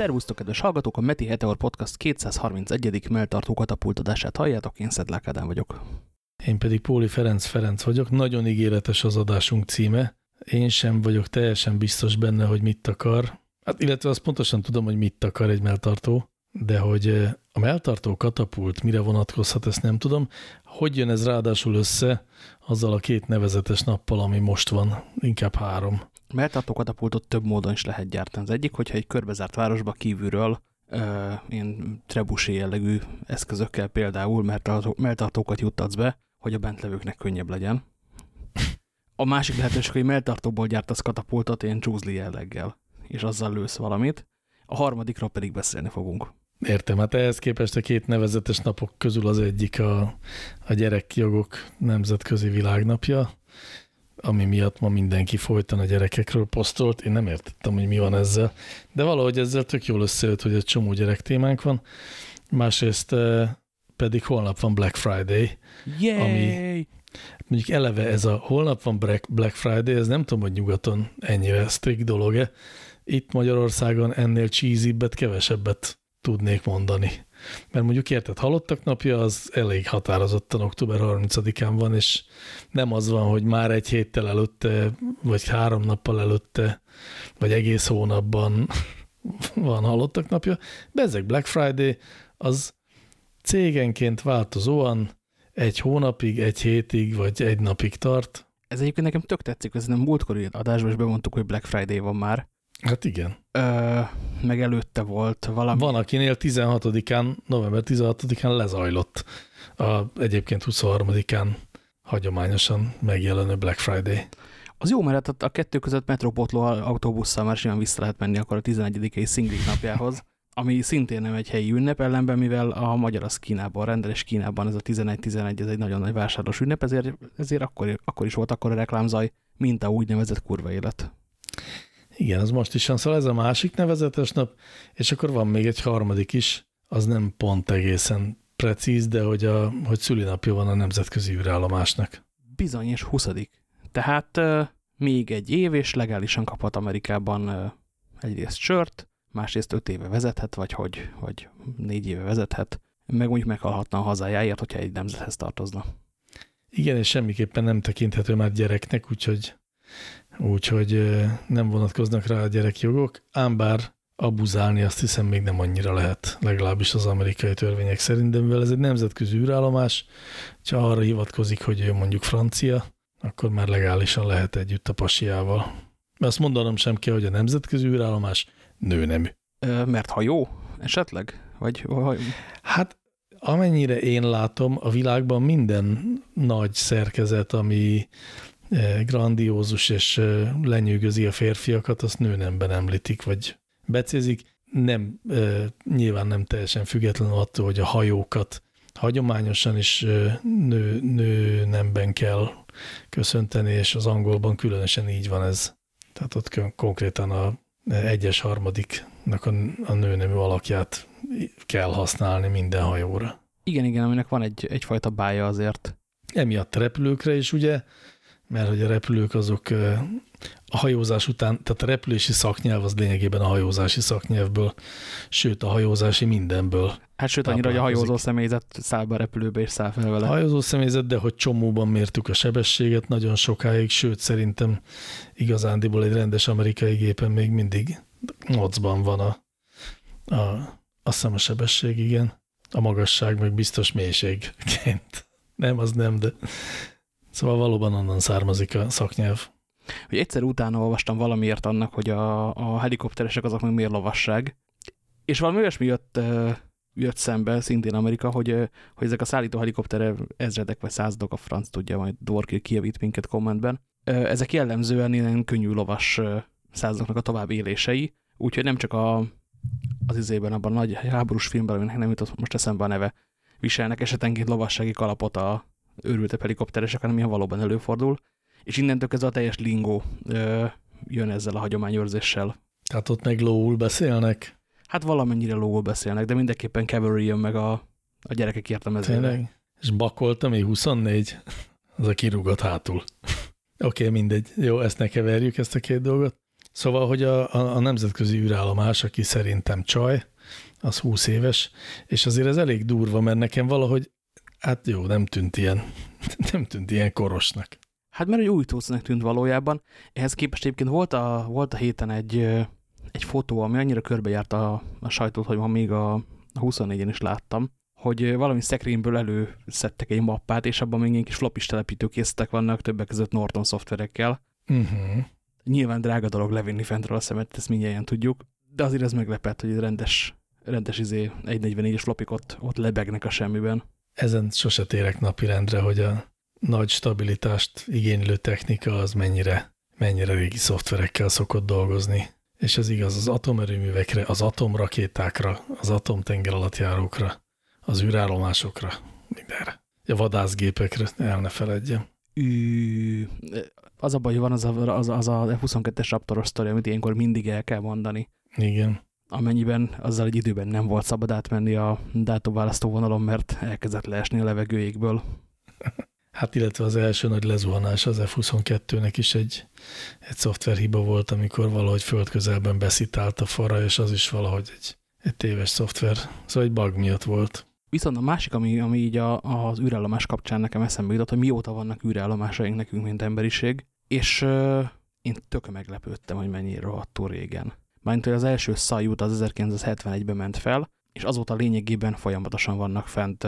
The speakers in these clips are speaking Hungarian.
Szervusztok, kedves hallgatók! A Meti Heteor Podcast 231. melltartó katapultadását halljátok, én Szedlák Ádám vagyok. Én pedig Póli Ferenc Ferenc vagyok. Nagyon ígéretes az adásunk címe. Én sem vagyok teljesen biztos benne, hogy mit akar. Hát, illetve azt pontosan tudom, hogy mit akar egy melltartó, de hogy eh, a melltartó katapult mire vonatkozhat, ezt nem tudom. Hogy jön ez ráadásul össze azzal a két nevezetes nappal, ami most van? Inkább három. Melltartó katapultot több módon is lehet gyártani. Az egyik, hogyha egy körbezárt városba kívülről ö, ilyen trebusi jellegű eszközökkel például melltartókat juttatsz be, hogy a bentlevőknek könnyebb legyen. A másik lehetőség, hogy melltartóból gyártasz katapultot ilyen csúzli jelleggel, és azzal lősz valamit. A harmadikról pedig beszélni fogunk. Értem, hát ehhez képest a két nevezetes napok közül az egyik a, a gyerekjogok nemzetközi világnapja, ami miatt ma mindenki folyton a gyerekekről posztolt. Én nem értettem, hogy mi van ezzel, de valahogy ezzel tök jól összejött, hogy egy csomó gyerek témánk van. Másrészt eh, pedig holnap van Black Friday, Yay! ami mondjuk eleve ez a holnap van Black Friday, ez nem tudom, hogy nyugaton ennyire strikt dolog-e. Itt Magyarországon ennél cheesy-bet kevesebbet tudnék mondani. Mert mondjuk érted, halottak napja az elég határozottan október 30-án van, és nem az van, hogy már egy héttel előtte, vagy három nappal előtte, vagy egész hónapban van halottak napja. Bezeg Black Friday az cégenként változóan egy hónapig, egy hétig, vagy egy napig tart. Ez egyébként nekem tök tetszik, ez nem múltkori adásban is bemondtuk, hogy Black Friday van már. Hát igen. Ö, meg előtte volt valami. Van, akinél 16-án, november 16-án lezajlott. A, egyébként 23-án hagyományosan megjelenő Black Friday. Az jó, mert hát a kettő között metropotló autóbusszal már simán vissza lehet menni akkor a 11-i szinglik napjához, ami szintén nem egy helyi ünnep, ellenben mivel a magyar az Kínában rendel, és Kínában ez a 11-11, ez egy nagyon nagy vásárlós ünnep, ezért, ezért akkor, akkor is volt akkor a reklámzaj, mint a úgynevezett kurva élet. Igen, az most is van. Szóval ez a másik nevezetes nap, és akkor van még egy harmadik is, az nem pont egészen precíz, de hogy, a, hogy szülinapja van a nemzetközi űrállomásnak. Bizony, és 20 Tehát még egy év, és legálisan kaphat Amerikában uh, egyrészt sört, másrészt öt éve vezethet, vagy hogy, vagy négy éve vezethet, meg mondjuk meghalhatna a hazájáért, hogyha egy nemzethez tartozna. Igen, és semmiképpen nem tekinthető már gyereknek, úgyhogy úgyhogy nem vonatkoznak rá a gyerekjogok, ám bár abuzálni azt hiszem még nem annyira lehet, legalábbis az amerikai törvények szerint, de mivel ez egy nemzetközi űrállomás, ha arra hivatkozik, hogy ő mondjuk francia, akkor már legálisan lehet együtt a pasiával. Mert azt mondanom sem kell, hogy a nemzetközi űrállomás nőnemű. Mert ha jó, esetleg? Vagy, vagy... Hát amennyire én látom, a világban minden nagy szerkezet, ami grandiózus és lenyűgözi a férfiakat, azt nőnemben említik, vagy becézik. Nem, nyilván nem teljesen függetlenül attól, hogy a hajókat hagyományosan is nő, nő nemben kell köszönteni, és az angolban különösen így van ez. Tehát ott konkrétan a egyes harmadiknak a, a nőnemű alakját kell használni minden hajóra. Igen, igen, aminek van egy, egyfajta bája azért. Emiatt repülőkre is ugye mert hogy a repülők azok a hajózás után, tehát a repülési szaknyelv az lényegében a hajózási szaknyelvből, sőt a hajózási mindenből. Hát sőt annyira, hogy a hajózó személyzet száll be a repülőbe és száll fel vele. A hajózó személyzet, de hogy csomóban mértük a sebességet nagyon sokáig, sőt szerintem igazándiból egy rendes amerikai gépen még mindig mocban van a, a, azt hiszem a sebesség, igen. A magasság meg biztos mélységként. Nem, az nem, de Szóval valóban onnan származik a szaknyelv. Hogy egyszer utána olvastam valamiért annak, hogy a, a helikopteresek azok meg miért lovasság, és valami olyasmi jött, jött szembe, szintén Amerika, hogy, hogy ezek a szállító helikoptere ezredek vagy századok, a franc tudja, majd Dorki kijavít minket kommentben. Ezek jellemzően ilyen könnyű lovas századoknak a tovább élései, úgyhogy nem csak a, az izében, abban a nagy háborús filmben, aminek nem jutott most eszembe a neve, viselnek esetenként lovassági kalapot a, őrültebb helikopteresek, hanem ilyen valóban előfordul, és innentől kezdve a teljes lingó ö, jön ezzel a hagyományőrzéssel. Tehát ott meg lóul beszélnek? Hát valamennyire lóul beszélnek, de mindenképpen cavalry jön meg a, a gyerekek értelmezőre. Tényleg? És bakolta még 24? Az a kirúgott hátul. Oké, okay, mindegy. Jó, ezt ne keverjük, ezt a két dolgot. Szóval, hogy a, a, a nemzetközi űrállomás, aki szerintem csaj, az 20 éves, és azért ez elég durva, mert nekem valahogy, hát jó, nem tűnt ilyen, nem tűnt ilyen korosnak. Hát mert egy új túlszínek tűnt valójában. Ehhez képest egyébként volt a, volt a héten egy, egy fotó, ami annyira körbejárt a, a sajtót, hogy ma még a, a 24-en is láttam, hogy valami szekrényből előszedtek egy mappát, és abban még ilyen kis flopis telepítőkészletek vannak, többek között Norton szoftverekkel. Uh mhm. -huh. Nyilván drága dolog levinni fentről a szemet, ezt mindjárt tudjuk, de azért ez meglepett, hogy rendes, rendes izé 1.44-es flopik ott, ott lebegnek a semmiben. Ezen sose térek napirendre, hogy a nagy stabilitást igénylő technika az mennyire, mennyire régi szoftverekkel szokott dolgozni. És ez igaz az atomerőművekre, az atomrakétákra, az atomtengeralattjárókra, az űrállomásokra, mindenre. A vadászgépekre, el ne feledjem. Ű, az a baj, van az a, az, az a F-22-es Raptoros sztori, amit ilyenkor mindig el kell mondani. Igen. Amennyiben azzal egy időben nem volt szabad átmenni a dátumválasztó vonalon, mert elkezdett leesni a levegőjékből. Hát illetve az első nagy lezuhanás az F-22-nek is egy, egy szoftverhiba volt, amikor valahogy földközelben beszitált a fara, és az is valahogy egy, egy téves szoftver, szóval egy bug miatt volt. Viszont a másik, ami, ami így a, az űrállomás kapcsán nekem eszembe jutott, hogy mióta vannak űrállomásaink nekünk, mint emberiség, és uh, én tök meglepődtem, hogy mennyire rohadtul régen. Mármint, hogy az első Szajút az 1971-ben ment fel, és azóta lényegében folyamatosan vannak fent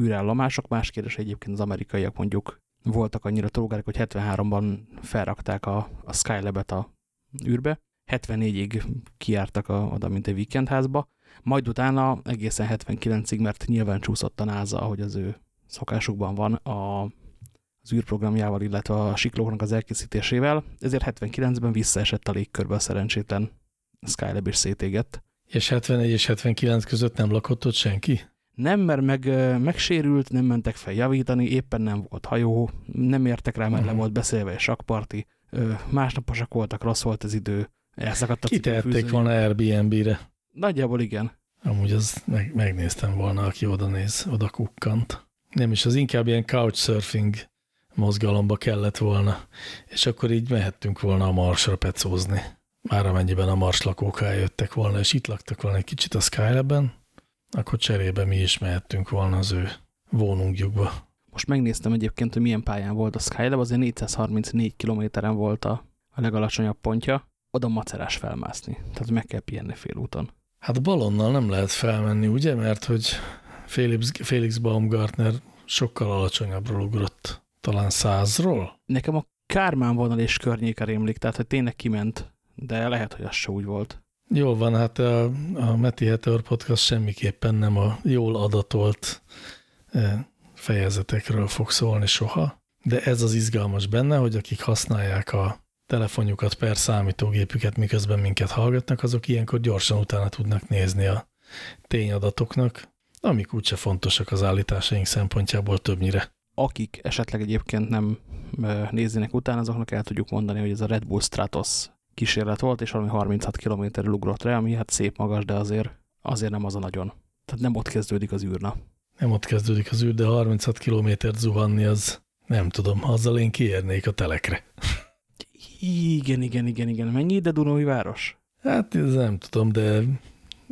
űrállomások. Más kérdés egyébként az amerikaiak mondjuk voltak annyira trógárek, hogy 73-ban felrakták a, a Skylab-et a űrbe, 74-ig kiártak a, oda, mint egy weekendházba, majd utána egészen 79-ig, mert nyilván csúszott a NASA, ahogy az ő szokásukban van a, az űrprogramjával, illetve a siklóknak az elkészítésével, ezért 79-ben visszaesett a légkörbe a szerencsétlen Skylab és szétégett. És 71 és 79 között nem lakott ott senki? Nem, mert meg, megsérült, nem mentek fel javítani, éppen nem volt hajó, nem értek rá, mert uh -huh. le volt beszélve egy sakparti, másnaposak voltak, rossz volt az idő, elszakadt a Kitehették volna Airbnb-re. Nagyjából igen. Amúgy az meg, megnéztem volna, aki oda néz, oda kukkant. Nem is, az inkább ilyen couchsurfing mozgalomba kellett volna, és akkor így mehettünk volna a Marsra pecózni. Már amennyiben a Mars lakók eljöttek volna, és itt laktak volna egy kicsit a Skylab-ben, akkor cserébe mi is mehettünk volna az ő vónunkjukba. Most megnéztem egyébként, hogy milyen pályán volt a Skylab, azért 434 kilométeren volt a, a legalacsonyabb pontja, oda macerás felmászni, tehát meg kell pihenni félúton. Hát balonnal nem lehet felmenni, ugye? Mert hogy Felix, Felix Baumgartner sokkal alacsonyabbról ugrott, talán százról? Nekem a Kármán vonal és környéke rémlik, tehát hogy tényleg kiment, de lehet, hogy az se úgy volt. Jól van, hát a, a Meti Heteor Podcast semmiképpen nem a jól adatolt e, fejezetekről fog szólni soha, de ez az izgalmas benne, hogy akik használják a telefonjukat per számítógépüket, miközben minket hallgatnak, azok ilyenkor gyorsan utána tudnak nézni a tényadatoknak, amik úgyse fontosak az állításaink szempontjából többnyire. Akik esetleg egyébként nem néznének utána, azoknak el tudjuk mondani, hogy ez a Red Bull Stratos kísérlet volt, és valami 36 km ugrott rá, ami hát szép magas, de azért, azért nem az a nagyon. Tehát nem ott kezdődik az űrna. Nem ott kezdődik az űr, de 36 kilométert zuhanni az nem tudom, azzal én kiérnék a telekre. Igen, igen, igen, igen. Mennyi ide Dunói város? Hát ez nem tudom, de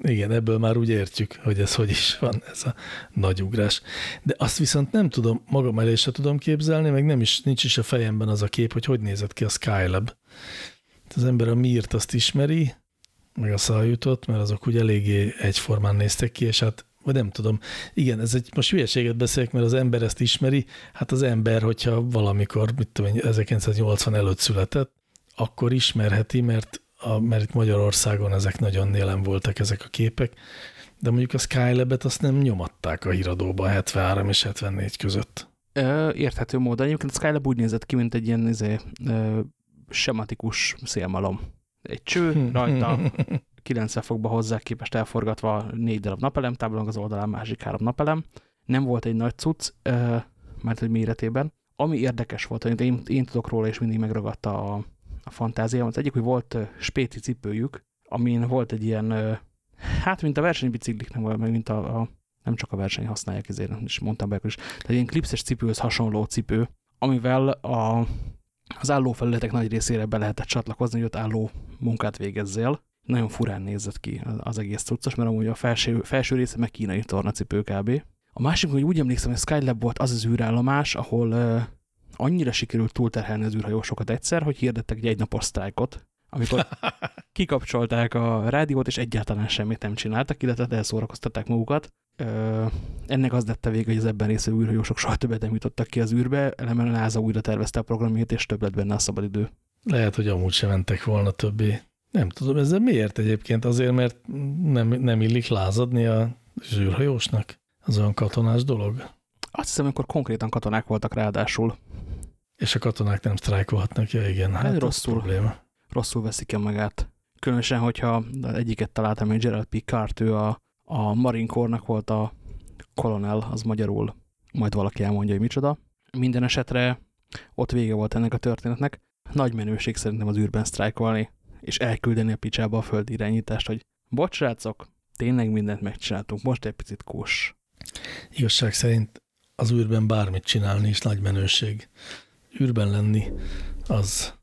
igen, ebből már úgy értjük, hogy ez hogy is van, ez a nagy ugrás. De azt viszont nem tudom, magam elé se tudom képzelni, meg nem is, nincs is a fejemben az a kép, hogy hogy nézett ki a Skylab. Az ember a Mirt azt ismeri, meg a Szaljutot, mert azok úgy eléggé egyformán néztek ki, és hát vagy nem tudom. Igen, ez egy, most hülyeséget beszélek, mert az ember ezt ismeri. Hát az ember, hogyha valamikor, mit tudom 1980 előtt született, akkor ismerheti, mert, a, mert itt Magyarországon ezek nagyon jelen voltak ezek a képek, de mondjuk a Skylab-et azt nem nyomatták a híradóba 73 és 74 között. Érthető módon. Egyébként a Skylab úgy nézett ki, mint egy ilyen izé, sematikus szélmalom. Egy cső rajta, 90 fokba hozzá képest elforgatva négy darab napelem, táblálunk az oldalán másik három napelem. Nem volt egy nagy cucc, mert egy méretében. Ami érdekes volt, hogy én, én tudok róla, és mindig megragadta a, a fantáziám. Az egyik, hogy volt spéti cipőjük, amin volt egy ilyen, hát mint a versenybiciklik, nem, mint a, a nem csak a verseny használják, ezért is mondtam be is. Tehát ilyen klipszes cipőhöz hasonló cipő, amivel a, az álló felületek nagy részére be lehetett csatlakozni, hogy ott álló munkát végezzél. Nagyon furán nézett ki az egész cuccos, mert amúgy a felső, felső része meg kínai tornacipő kb. A másik, hogy úgy emlékszem, hogy Skylab volt az az űrállomás, ahol uh, annyira sikerült túlterhelni az űrhajósokat egyszer, hogy hirdettek egy egynapos sztrájkot, amikor kikapcsolták a rádiót, és egyáltalán semmit nem csináltak, illetve elszórakoztatták magukat. Ö, ennek az lett a vége, hogy az ebben részvevő űrhajósok soha többet nem jutottak ki az űrbe, ellenben a NASA újra tervezte a programját, és több lett benne a szabadidő. Lehet, hogy amúgy sem mentek volna többé. Nem tudom, ezzel miért egyébként? Azért, mert nem, nem illik lázadni a űrhajósnak? Az olyan katonás dolog? Azt hiszem, akkor konkrétan katonák voltak ráadásul. És a katonák nem sztrájkolhatnak, ja igen. Hát, hát rosszul. Probléma rosszul veszik el magát. Különösen, hogyha egyiket találtam, hogy Gerald P. Cart, ő a, a Marine Corps-nak volt a kolonel, az magyarul, majd valaki elmondja, hogy micsoda. Minden esetre ott vége volt ennek a történetnek. Nagy menőség szerintem az űrben sztrájkolni, és elküldeni a picsába a földi irányítást, hogy bocs, srácok, tényleg mindent megcsináltunk, most egy picit kós. Igazság szerint az űrben bármit csinálni is nagy menőség. űrben lenni az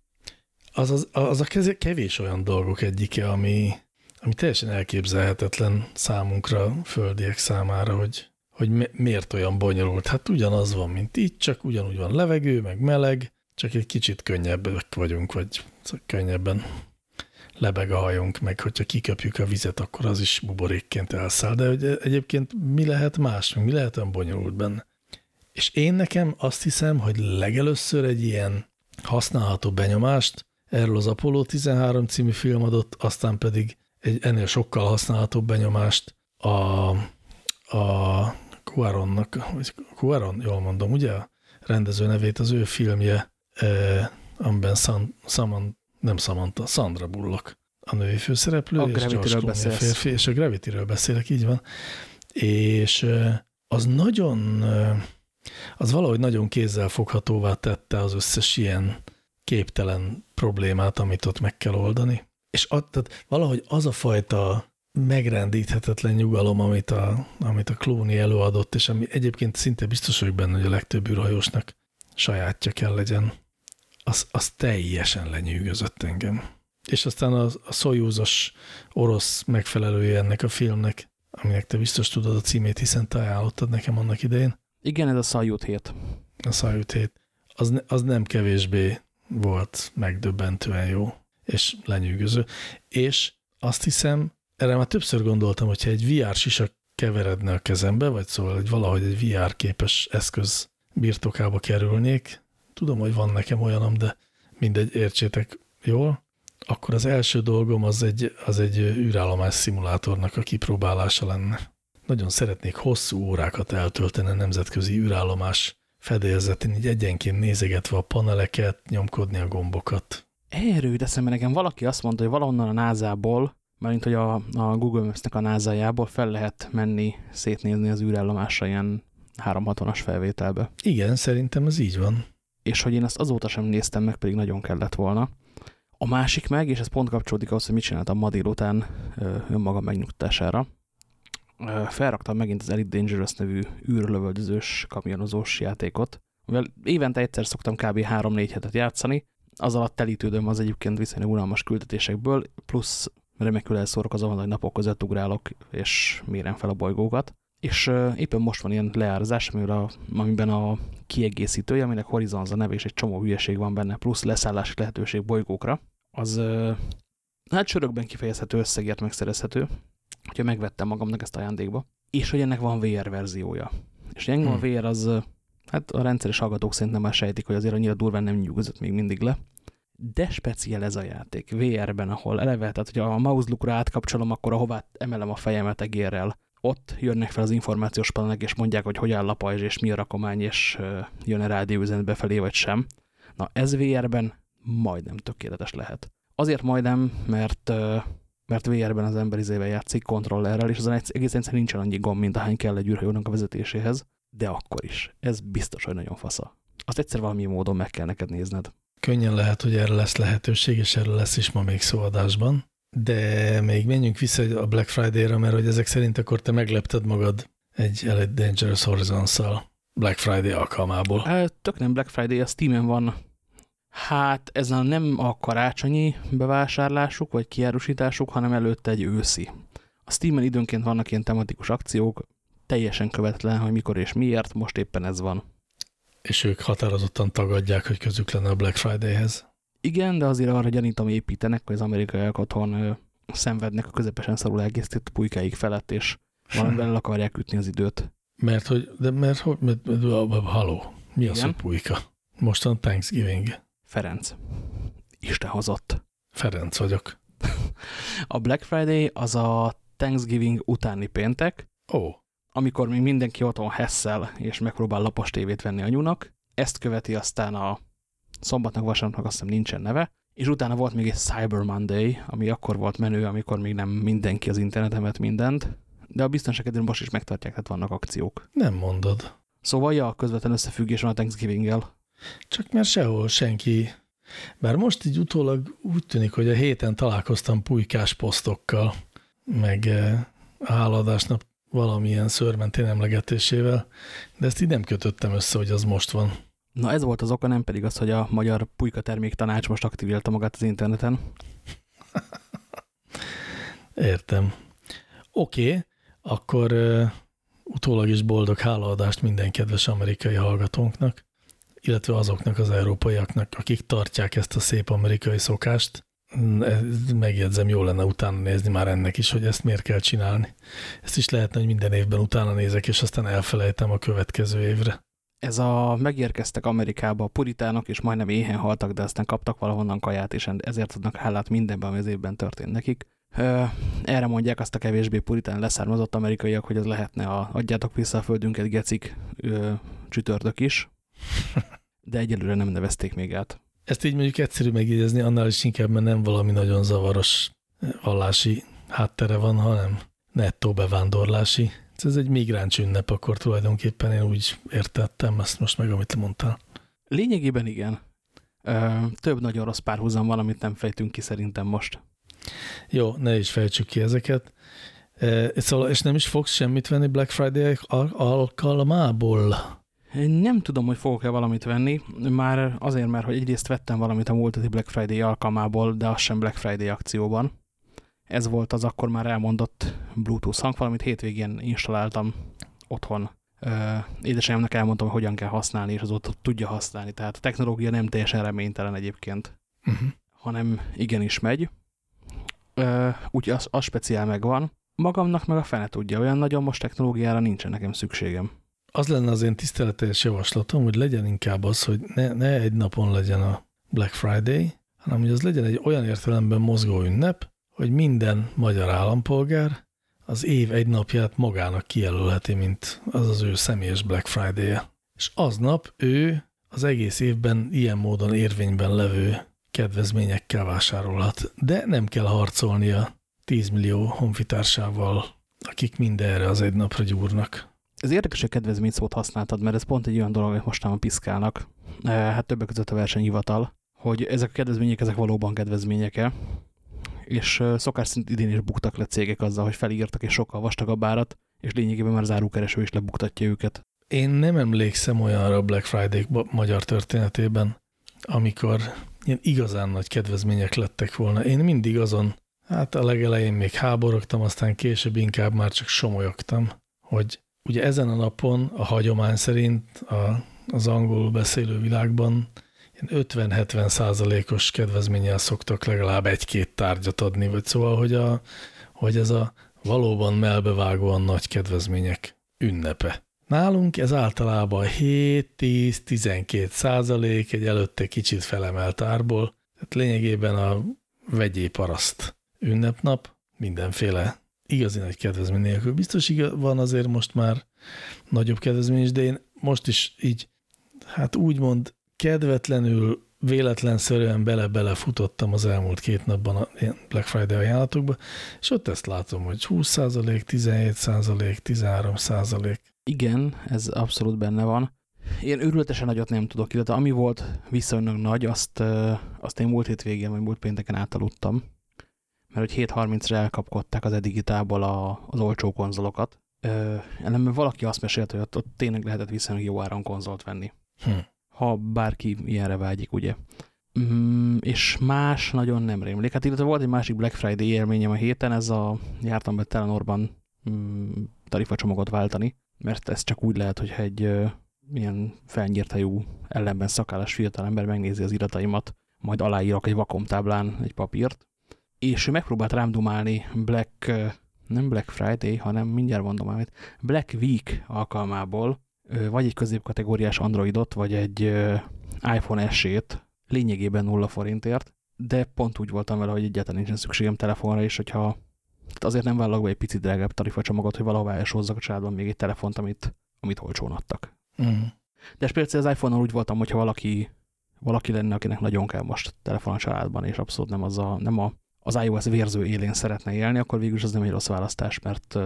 az, az, az a kevés olyan dolgok egyike, ami, ami teljesen elképzelhetetlen számunkra, földiek számára, hogy, hogy miért olyan bonyolult. Hát ugyanaz van, mint itt, csak ugyanúgy van levegő, meg meleg, csak egy kicsit könnyebbek vagyunk, vagy könnyebben lebeg a hajunk, meg hogyha kiköpjük a vizet, akkor az is buborékként elszáll. De hogy egyébként mi lehet más, mi lehet olyan bonyolult benne? És én nekem azt hiszem, hogy legelőször egy ilyen használható benyomást erről az Apollo 13 című film adott, aztán pedig egy ennél sokkal használhatóbb benyomást a, a Cuaronnak, vagy Cuaron, jól mondom, ugye? A rendező nevét, az ő filmje, eh, amiben San, Saman, nem Samantha, Sandra Bullock a női főszereplő, a és George Clooney a férfi, és a Gravity-ről beszélek, így van. És eh, az nagyon, eh, az valahogy nagyon kézzel foghatóvá tette az összes ilyen képtelen problémát, amit ott meg kell oldani. És tehát valahogy az a fajta megrendíthetetlen nyugalom, amit a, amit a Clooney előadott, és ami egyébként szinte biztos vagyok benne, hogy a legtöbb űrhajósnak sajátja kell legyen, az, az teljesen lenyűgözött engem. És aztán a, a szojúzos orosz megfelelője ennek a filmnek, aminek te biztos tudod a címét, hiszen te ajánlottad nekem annak idején. Igen, ez a Szajút hét. A Szajút hét. Az, az nem kevésbé volt megdöbbentően jó, és lenyűgöző. És azt hiszem, erre már többször gondoltam, hogyha egy VR sisa keveredne a kezembe, vagy szóval hogy valahogy egy VR képes eszköz birtokába kerülnék, tudom, hogy van nekem olyanom, de mindegy, értsétek jól, akkor az első dolgom az egy, az egy űrállomás szimulátornak a kipróbálása lenne. Nagyon szeretnék hosszú órákat eltölteni a nemzetközi űrállomás fedélzetén, így egyenként nézegetve a paneleket, nyomkodni a gombokat. Erről de eszembe nekem valaki azt mondta, hogy valahonnan a NASA-ból, mert hogy a, a Google Maps-nek a NASA-jából fel lehet menni, szétnézni az űrállomásra ilyen 360-as felvételbe. Igen, szerintem ez így van. És hogy én ezt azóta sem néztem meg, pedig nagyon kellett volna. A másik meg, és ez pont kapcsolódik ahhoz, hogy mit csináltam ma délután önmagam megnyugtására, felraktam megint az Elite Dangerous nevű űrlövöldözős kamionozós játékot, mivel évente egyszer szoktam kb. 3-4 hetet játszani, az alatt telítődöm az egyébként viszonylag unalmas küldetésekből, plusz remekül elszórok azon, hogy napok között ugrálok, és mérem fel a bolygókat. És éppen most van ilyen leárazás, a, amiben a kiegészítője, aminek Horizons a neve, és egy csomó hülyeség van benne, plusz leszállási lehetőség bolygókra, az hát sörökben kifejezhető összegért megszerezhető, hogyha megvettem magamnak ezt ajándékba, és hogy ennek van VR verziója. És engem hmm. a VR az, hát a rendszeres hallgatók szerintem már sejtik, hogy azért annyira durván nem nyugodott még mindig le, de speciál ez a játék, VR-ben, ahol eleve, tehát hogy a mouse lukra átkapcsolom, akkor ahová emelem a fejemet egérrel, ott jönnek fel az információs panelek, és mondják, hogy hogy áll a pajzs, és mi a rakomány, és jön-e rádióüzenet befelé, vagy sem. Na, ez VR-ben majdnem tökéletes lehet. Azért majdnem, mert mert VR-ben az ember izével játszik kontrollerrel, és azon egész egyszerűen nincsen annyi gomb, mint ahány kell egy űrhajónak a vezetéséhez, de akkor is. Ez biztos, hogy nagyon fasza. Azt egyszer valami módon meg kell neked nézned. Könnyen lehet, hogy erre lesz lehetőség, és erről lesz is ma még szóadásban. De még menjünk vissza a Black Friday-ra, mert hogy ezek szerint akkor te meglepted magad egy Elite Dangerous Horizons-szal Black Friday alkalmából. E, tök nem Black Friday, a Steam-en van Hát ez a nem a karácsonyi bevásárlásuk vagy kiárusításuk, hanem előtte egy őszi. A Steam-en időnként vannak ilyen tematikus akciók, teljesen követlen, hogy mikor és miért, most éppen ez van. És ők határozottan tagadják, hogy közük lenne a Black Friday-hez. Igen, de azért arra gyanítom építenek, hogy az amerikaiak otthon ö, szenvednek a közepesen szarul elkészített pulykáik felett, és valamivel el akarják ütni az időt. Mert hogy, de mert hogy, mert, mert, mert, haló, mi az, Igen? hogy pulyka? Mostan Thanksgiving. Ferenc. Isten hozott. Ferenc vagyok. A Black Friday az a Thanksgiving utáni péntek, Ó, amikor még mindenki otthon hesszel, és megpróbál lapos tévét venni anyunak. Ezt követi aztán a szombatnak, vasárnapnak azt hiszem nincsen neve, és utána volt még egy Cyber Monday, ami akkor volt menő, amikor még nem mindenki az interneten vett mindent, de a biztonságedén most is megtartják, tehát vannak akciók. nem mondod. Szóval ja, közvetlen összefüggés van a Thanksgiving-el. Csak mert sehol senki. Bár most így utólag úgy tűnik, hogy a héten találkoztam pulykás posztokkal, meg eh, a hálaadásnap valamilyen szörmentén emlegetésével, de ezt így nem kötöttem össze, hogy az most van. Na ez volt az oka, nem pedig az, hogy a Magyar Pulyka Termék Tanács most aktiválta magát az interneten. Értem. Oké, okay, akkor uh, utólag is boldog hálaadást minden kedves amerikai hallgatónknak, illetve azoknak az európaiaknak, akik tartják ezt a szép amerikai szokást. Mm, ez- Megjegyzem, jó lenne utána nézni már ennek is, hogy ezt miért kell csinálni. Ezt is lehetne, hogy minden évben utána nézek, és aztán elfelejtem a következő évre. Ez a megérkeztek Amerikába a puritánok, és majdnem éhen haltak, de aztán kaptak valahonnan kaját, és ezért adnak hálát mindenben, ami az évben történt nekik. Erre mondják azt a kevésbé puritán leszármazott amerikaiak, hogy ez lehetne a adjátok vissza a földünket, gecik csütörtök is, de egyelőre nem nevezték még át. Ezt így mondjuk egyszerű megjegyezni, annál is inkább, mert nem valami nagyon zavaros vallási háttere van, hanem nettó bevándorlási. Ez egy migráns ünnep, akkor tulajdonképpen én úgy értettem ezt most meg, amit mondtál. Lényegében igen. Ö, Több nagyon rossz párhuzam van, amit nem fejtünk ki szerintem most. Jó, ne is fejtsük ki ezeket. E, Szóval, és nem is fogsz semmit venni Black Friday al- alkalmából? Nem tudom, hogy fogok-e valamit venni, már azért, mert hogy egyrészt vettem valamit a múlt Black Friday alkalmából, de az sem Black Friday akcióban. Ez volt az akkor már elmondott Bluetooth hangfal, amit hétvégén installáltam otthon. Édesanyámnak elmondtam, hogy hogyan kell használni, és azóta tudja használni. Tehát a technológia nem teljesen reménytelen egyébként, Uh-huh. hanem igenis megy. Úgyhogy az, az speciál megvan. Magamnak meg a fene tudja, olyan nagyon most technológiára nincsen nekem szükségem. Az lenne az én tiszteletes javaslatom, hogy legyen inkább az, hogy ne, ne egy napon legyen a Black Friday, hanem hogy az legyen egy olyan értelemben mozgó ünnep, hogy minden magyar állampolgár az év egy napját magának kijelölheti, mint az az ő személyes Black Friday-je. És aznap ő az egész évben ilyen módon érvényben levő kedvezményekkel vásárolhat. De nem kell harcolnia 10 millió honfitársával, akik mindenre az egy napra gyúrnak. Ez érdekes, hogy kedvezmény szót használtad, mert ez pont egy olyan dolog, amit mostanában piszkálnak. Eh, Hát többek között a versenyhivatal, hogy ezek a kedvezmények, ezek valóban kedvezmények-e. És eh, szokás szerint idén is buktak le cégek azzal, hogy felírtak és sokkal vastagabb árat, és lényegében már zárókereső is lebuktatja őket. Én nem emlékszem olyanra Black Friday magyar történetében, amikor ilyen igazán nagy kedvezmények lettek volna. Én mindig azon, hát a legelején még háborogtam, aztán később inkább már csak somolyogtam, hogy ugye ezen a napon a hagyomány szerint a, az angol beszélő világban ilyen 50-70 százalékos kedvezménnyel szoktak legalább egy-két tárgyat adni, vagy szóval, hogy, a, hogy ez a valóban melbevágóan nagy kedvezmények ünnepe. Nálunk ez általában 7-10-12 százalék, egy előtte kicsit felemelt árból, tehát lényegében a vegyé paraszt ünnepnap, mindenféle igazi nagy kedvezmény nélkül. Biztos igaz, van azért most már nagyobb kedvezmény is, de én most is így, hát úgymond kedvetlenül, véletlenszerűen bele-bele futottam az elmúlt két napban a Black Friday ajánlatokba, és ott ezt látom, hogy 20 százalék, 17 százalék, 13 százalék. Igen, ez abszolút benne van. Én őrületesen nagyot nem tudok, illetve ami volt viszonylag nagy, azt, azt én múlt hétvégén, vagy múlt pénteken átaludtam. Mert hogy 7.30-ra elkapkodták az edigitából a, az olcsó konzolokat. Ö, ellenben valaki azt mesélte, hogy ott, ott tényleg lehetett viszonylag jó áron konzolt venni. Hm. Ha bárki ilyenre vágyik, ugye. Mm, és más nagyon nem rémlik. Hát illetve volt egy másik Black Friday élményem a héten, ez a jártam be Telenorban mm, tarifacsomagot váltani, mert ez csak úgy lehet, hogyha egy ö, ilyen felnyírtajú ellenben szakállas fiatalember megnézi az irataimat, majd aláírok egy vakomtáblán egy papírt, és ő megpróbált rám dumálni Black, nem Black Friday, hanem mindjárt mondom amit, Black Week alkalmából, vagy egy középkategóriás Androidot, vagy egy iPhone S-ét lényegében nulla forintért, de pont úgy voltam vele, hogy egyáltalán nincsen szükségem telefonra, és hogyha azért nem vállalok be egy picit drágább tarifacsomagot, hogy valahová elsózzak a családban még egy telefont, amit, amit olcsón adtak. Mm. De például az iPhone-nal úgy voltam, hogyha valaki, valaki lenne, akinek nagyon kell most telefon a családban, és abszolút nem, az a, nem a, az iOS vérző élén szeretne élni, akkor végül az nem egy rossz választás, mert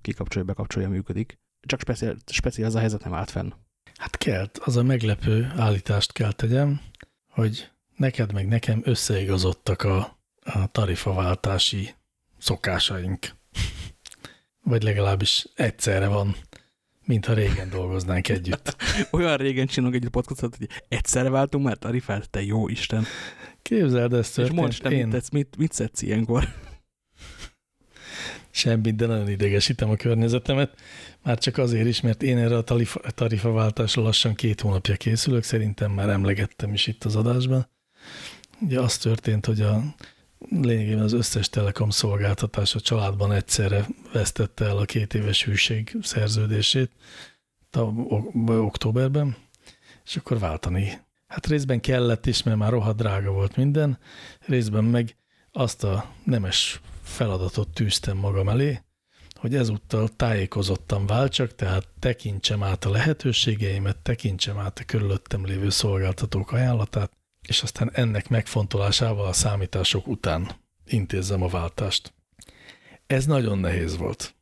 kikapcsolja, bekapcsolja, működik. Csak speciál, speciál ez a helyzet nem állt fenn. Hát kell, az a meglepő állítást kell tegyem, hogy neked meg nekem összeigazodtak a, a tarifaváltási szokásaink. Vagy legalábbis egyszerre van, mintha régen dolgoznánk együtt. Olyan régen csinálunk egy podcastot, hogy egyszerre váltunk már tarifát, te jó Isten. Képzeld, ez történt. És mondd, én... mit, tetsz, mit, mit szedsz ilyenkor? Semmit, de nagyon idegesítem a környezetemet. Már csak azért is, mert én erre a tarifa, tarifaváltásra lassan két hónapja készülök, szerintem már emlegettem is itt az adásban. Ugye az történt, hogy a lényegében az összes telekom szolgáltatás a családban egyszerre vesztette el a két éves hűség szerződését októberben, és akkor váltani. Hát részben kellett is, mert már rohadt drága volt minden, részben meg azt a nemes feladatot tűztem magam elé, hogy ezúttal tájékozottan váltsak, tehát tekintsem át a lehetőségeimet, tekintsem át a körülöttem lévő szolgáltatók ajánlatát, és aztán ennek megfontolásával a számítások után intézzem a váltást. Ez nagyon nehéz volt.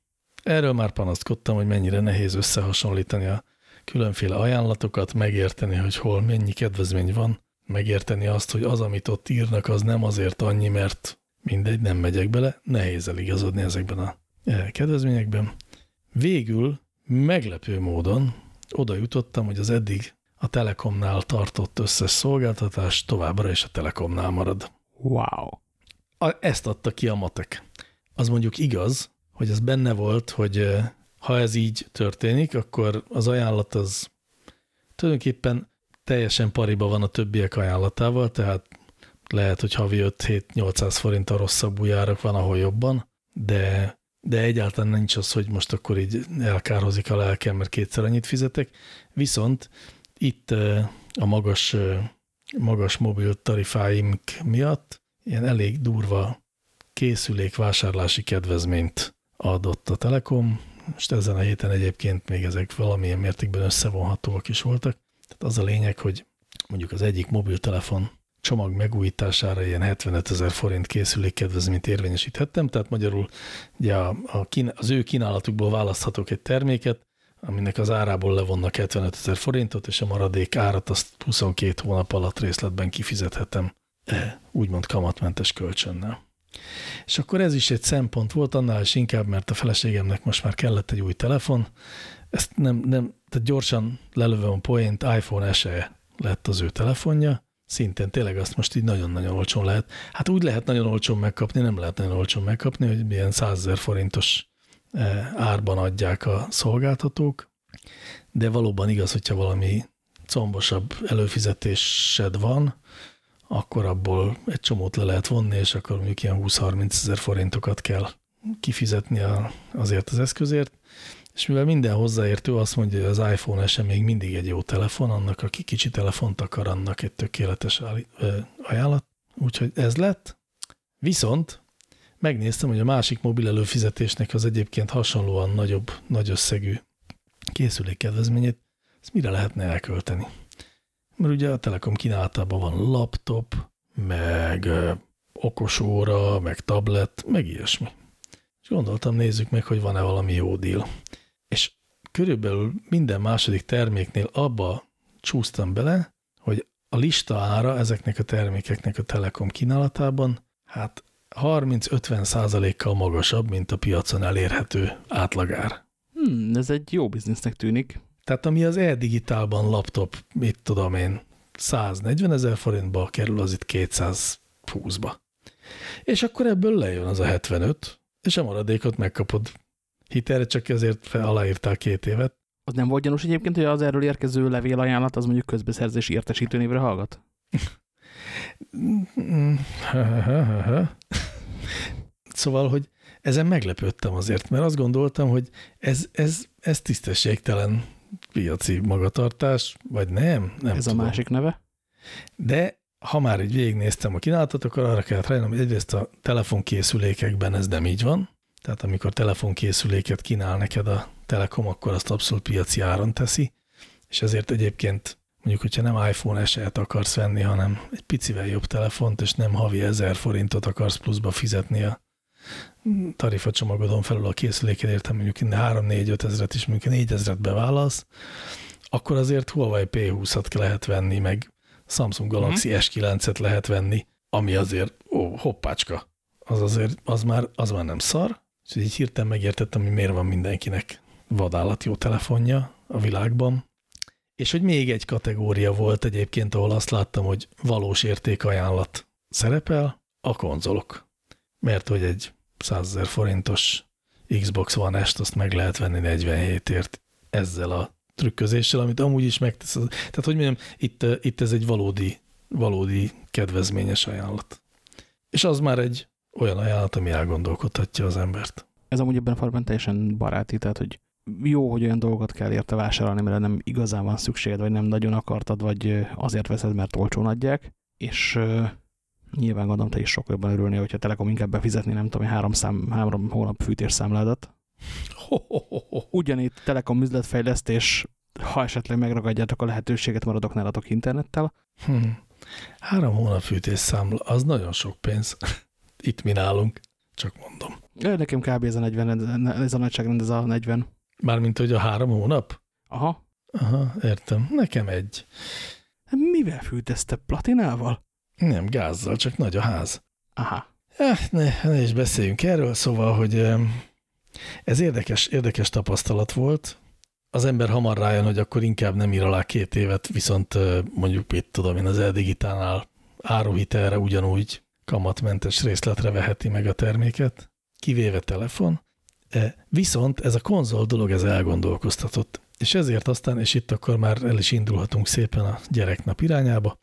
Erről már panaszkodtam, hogy mennyire nehéz összehasonlítani a különféle ajánlatokat, megérteni, hogy hol mennyi kedvezmény van, megérteni azt, hogy az, amit ott írnak, az nem azért annyi, mert mindegy, nem megyek bele, nehéz eligazodni ezekben a e, kedvezményekben. Végül meglepő módon oda jutottam, hogy az eddig a Telekomnál tartott összes szolgáltatás továbbra is a Telekomnál marad. Wow. A, ezt adta ki a matek. Az mondjuk igaz, hogy ez benne volt, hogy e, ha ez így történik, akkor az ajánlat az tulajdonképpen teljesen pariba van a többiek ajánlatával, tehát lehet, hogy havi 5-7-800 forint a rosszabb járak van, ahol jobban, de, de egyáltalán nincs az, hogy most akkor így elkárhozik a lelkem, mert kétszer annyit fizetek. Viszont itt a magas, magas mobil tarifáink miatt ilyen elég durva készülék vásárlási kedvezményt adott a Telekom. Most ezen a héten egyébként még ezek valamilyen mértékben összevonhatóak is voltak. Tehát az a lényeg, hogy mondjuk az egyik mobiltelefon csomag megújítására ilyen 75 ezer forint készülék kedvezményt érvényesíthettem, tehát magyarul ugye a, a kín, az ő kínálatukból választhatok egy terméket, aminek az árából levonnak 75 ezer forintot, és a maradék árat azt 22 hónap alatt részletben kifizethetem, e, úgymond kamatmentes kölcsönnel. És akkor ez is egy szempont volt, annál is inkább, mert a feleségemnek most már kellett egy új telefon, ezt nem, nem tehát gyorsan lelövöm a poént, iPhone SE lett az ő telefonja, szintén tényleg azt most így nagyon-nagyon olcsón lehet. Hát úgy lehet nagyon olcsón megkapni, nem lehet nagyon olcsón megkapni, hogy ilyen 100 ezer forintos eh, árban adják a szolgáltatók, de valóban igaz, hogyha valami combosabb előfizetésed van, akkor abból egy csomót le lehet vonni, és akkor mondjuk ilyen 20-30 ezer forintokat kell kifizetni azért az eszközért. És mivel minden hozzáértő azt mondja, hogy az iPhone sem még mindig egy jó telefon, annak, aki kicsi telefont akar, annak egy tökéletes ajánlat. Úgyhogy ez lett. Viszont megnéztem, hogy a másik mobil előfizetésnek az egyébként hasonlóan nagyobb, nagy összegű készülékkedvezményét, ezt mire lehetne elkölteni? Mert ugye a Telekom kínálatában van laptop, meg okosóra, meg tablet, meg ilyesmi. És gondoltam, nézzük meg, hogy van-e valami jó deal és körülbelül minden második terméknél abba csúsztam bele, hogy a lista ára ezeknek a termékeknek a Telekom kínálatában hát 30-50 százalékkal magasabb, mint a piacon elérhető átlagár. Hmm, ez egy jó biznisznek tűnik. Tehát ami az e-digitálban laptop, mit tudom én, 140 ezer forintba, kerül az itt 220-ba. És akkor ebből lejön az a 75, és a maradékot megkapod hitelre, csak ezért aláírtál két évet. Az nem volt gyanús egyébként, hogy az erről érkező levélajánlat az mondjuk közbeszerzési értesítőnévre hallgat? szóval, hogy ezen meglepődtem azért, mert azt gondoltam, hogy ez, ez, ez tisztességtelen piaci magatartás, vagy nem? nem ez tudom. a másik neve. De ha már így végignéztem a kínálatot, akkor arra kellett rájönnöm, hogy egyrészt a telefonkészülékekben ez nem így van. Tehát amikor telefonkészüléket kínál neked a Telekom, akkor azt abszolút piaci áron teszi, és ezért egyébként mondjuk, hogyha nem iPhone SE-t akarsz venni, hanem egy picivel jobb telefont, és nem havi 1000 forintot akarsz pluszba fizetni a tarifacsomagodon felül a készülékedért, mondjuk 3-4-5 ezeret is, mondjuk 4 ezeret bevállalsz, akkor azért Huawei P20-at lehet venni, meg Samsung Galaxy mm. S9-et lehet venni, ami azért, ó, hoppácska, az azért, az már, az már nem szar, és így hirtelen megértettem, hogy miért van mindenkinek vadállat jó telefonja a világban, és hogy még egy kategória volt egyébként, ahol azt láttam, hogy valós értékajánlat szerepel, a konzolok. Mert hogy egy 100 ezer forintos Xbox One S-t azt meg lehet venni 47-ért ezzel a trükközéssel, amit amúgy is megtesz. Tehát, hogy mondjam, itt, itt ez egy valódi, valódi kedvezményes ajánlat. És az már egy olyan ajánlat, ami elgondolkodhatja az embert. Ez amúgy ebben a formában teljesen baráti, tehát, hogy jó, hogy olyan dolgokat kell érte vásárolni, mert nem igazán van szükséged, vagy nem nagyon akartad, vagy azért veszed, mert olcsón adják, és nyilván gondolom, te is sok jobban örülni, hogyha Telekom inkább befizetni, nem tudom, három, szám, három hónap fűtésszámládat. Ugyanitt Telekom üzletfejlesztés, ha esetleg megragadjátok a lehetőséget, maradok nálatok internettel. Hmm. Három hónap fűtésszámla, az nagyon sok pénz. Itt mi nálunk, csak mondom. Nekem kb. ez a 40, ez a nagyságrend, ez a 40. Mármint, hogy a három hónap? Aha. Aha, értem. Nekem egy. Mivel fűtezte? Platinával? Nem, gázzal, csak nagy a ház. Aha. Eh, ne, ne is beszéljünk erről, szóval, hogy ez érdekes, érdekes tapasztalat volt. Az ember hamar rájön, hogy akkor inkább nem ír alá két évet, viszont mondjuk, mit tudom én, az Eldigitánál áruhitelre ugyanúgy kamatmentes részletre veheti meg a terméket, kivéve telefon. E, viszont ez a konzol dolog, ez elgondolkoztatott. És ezért aztán, és itt akkor már el is indulhatunk szépen a gyereknap irányába,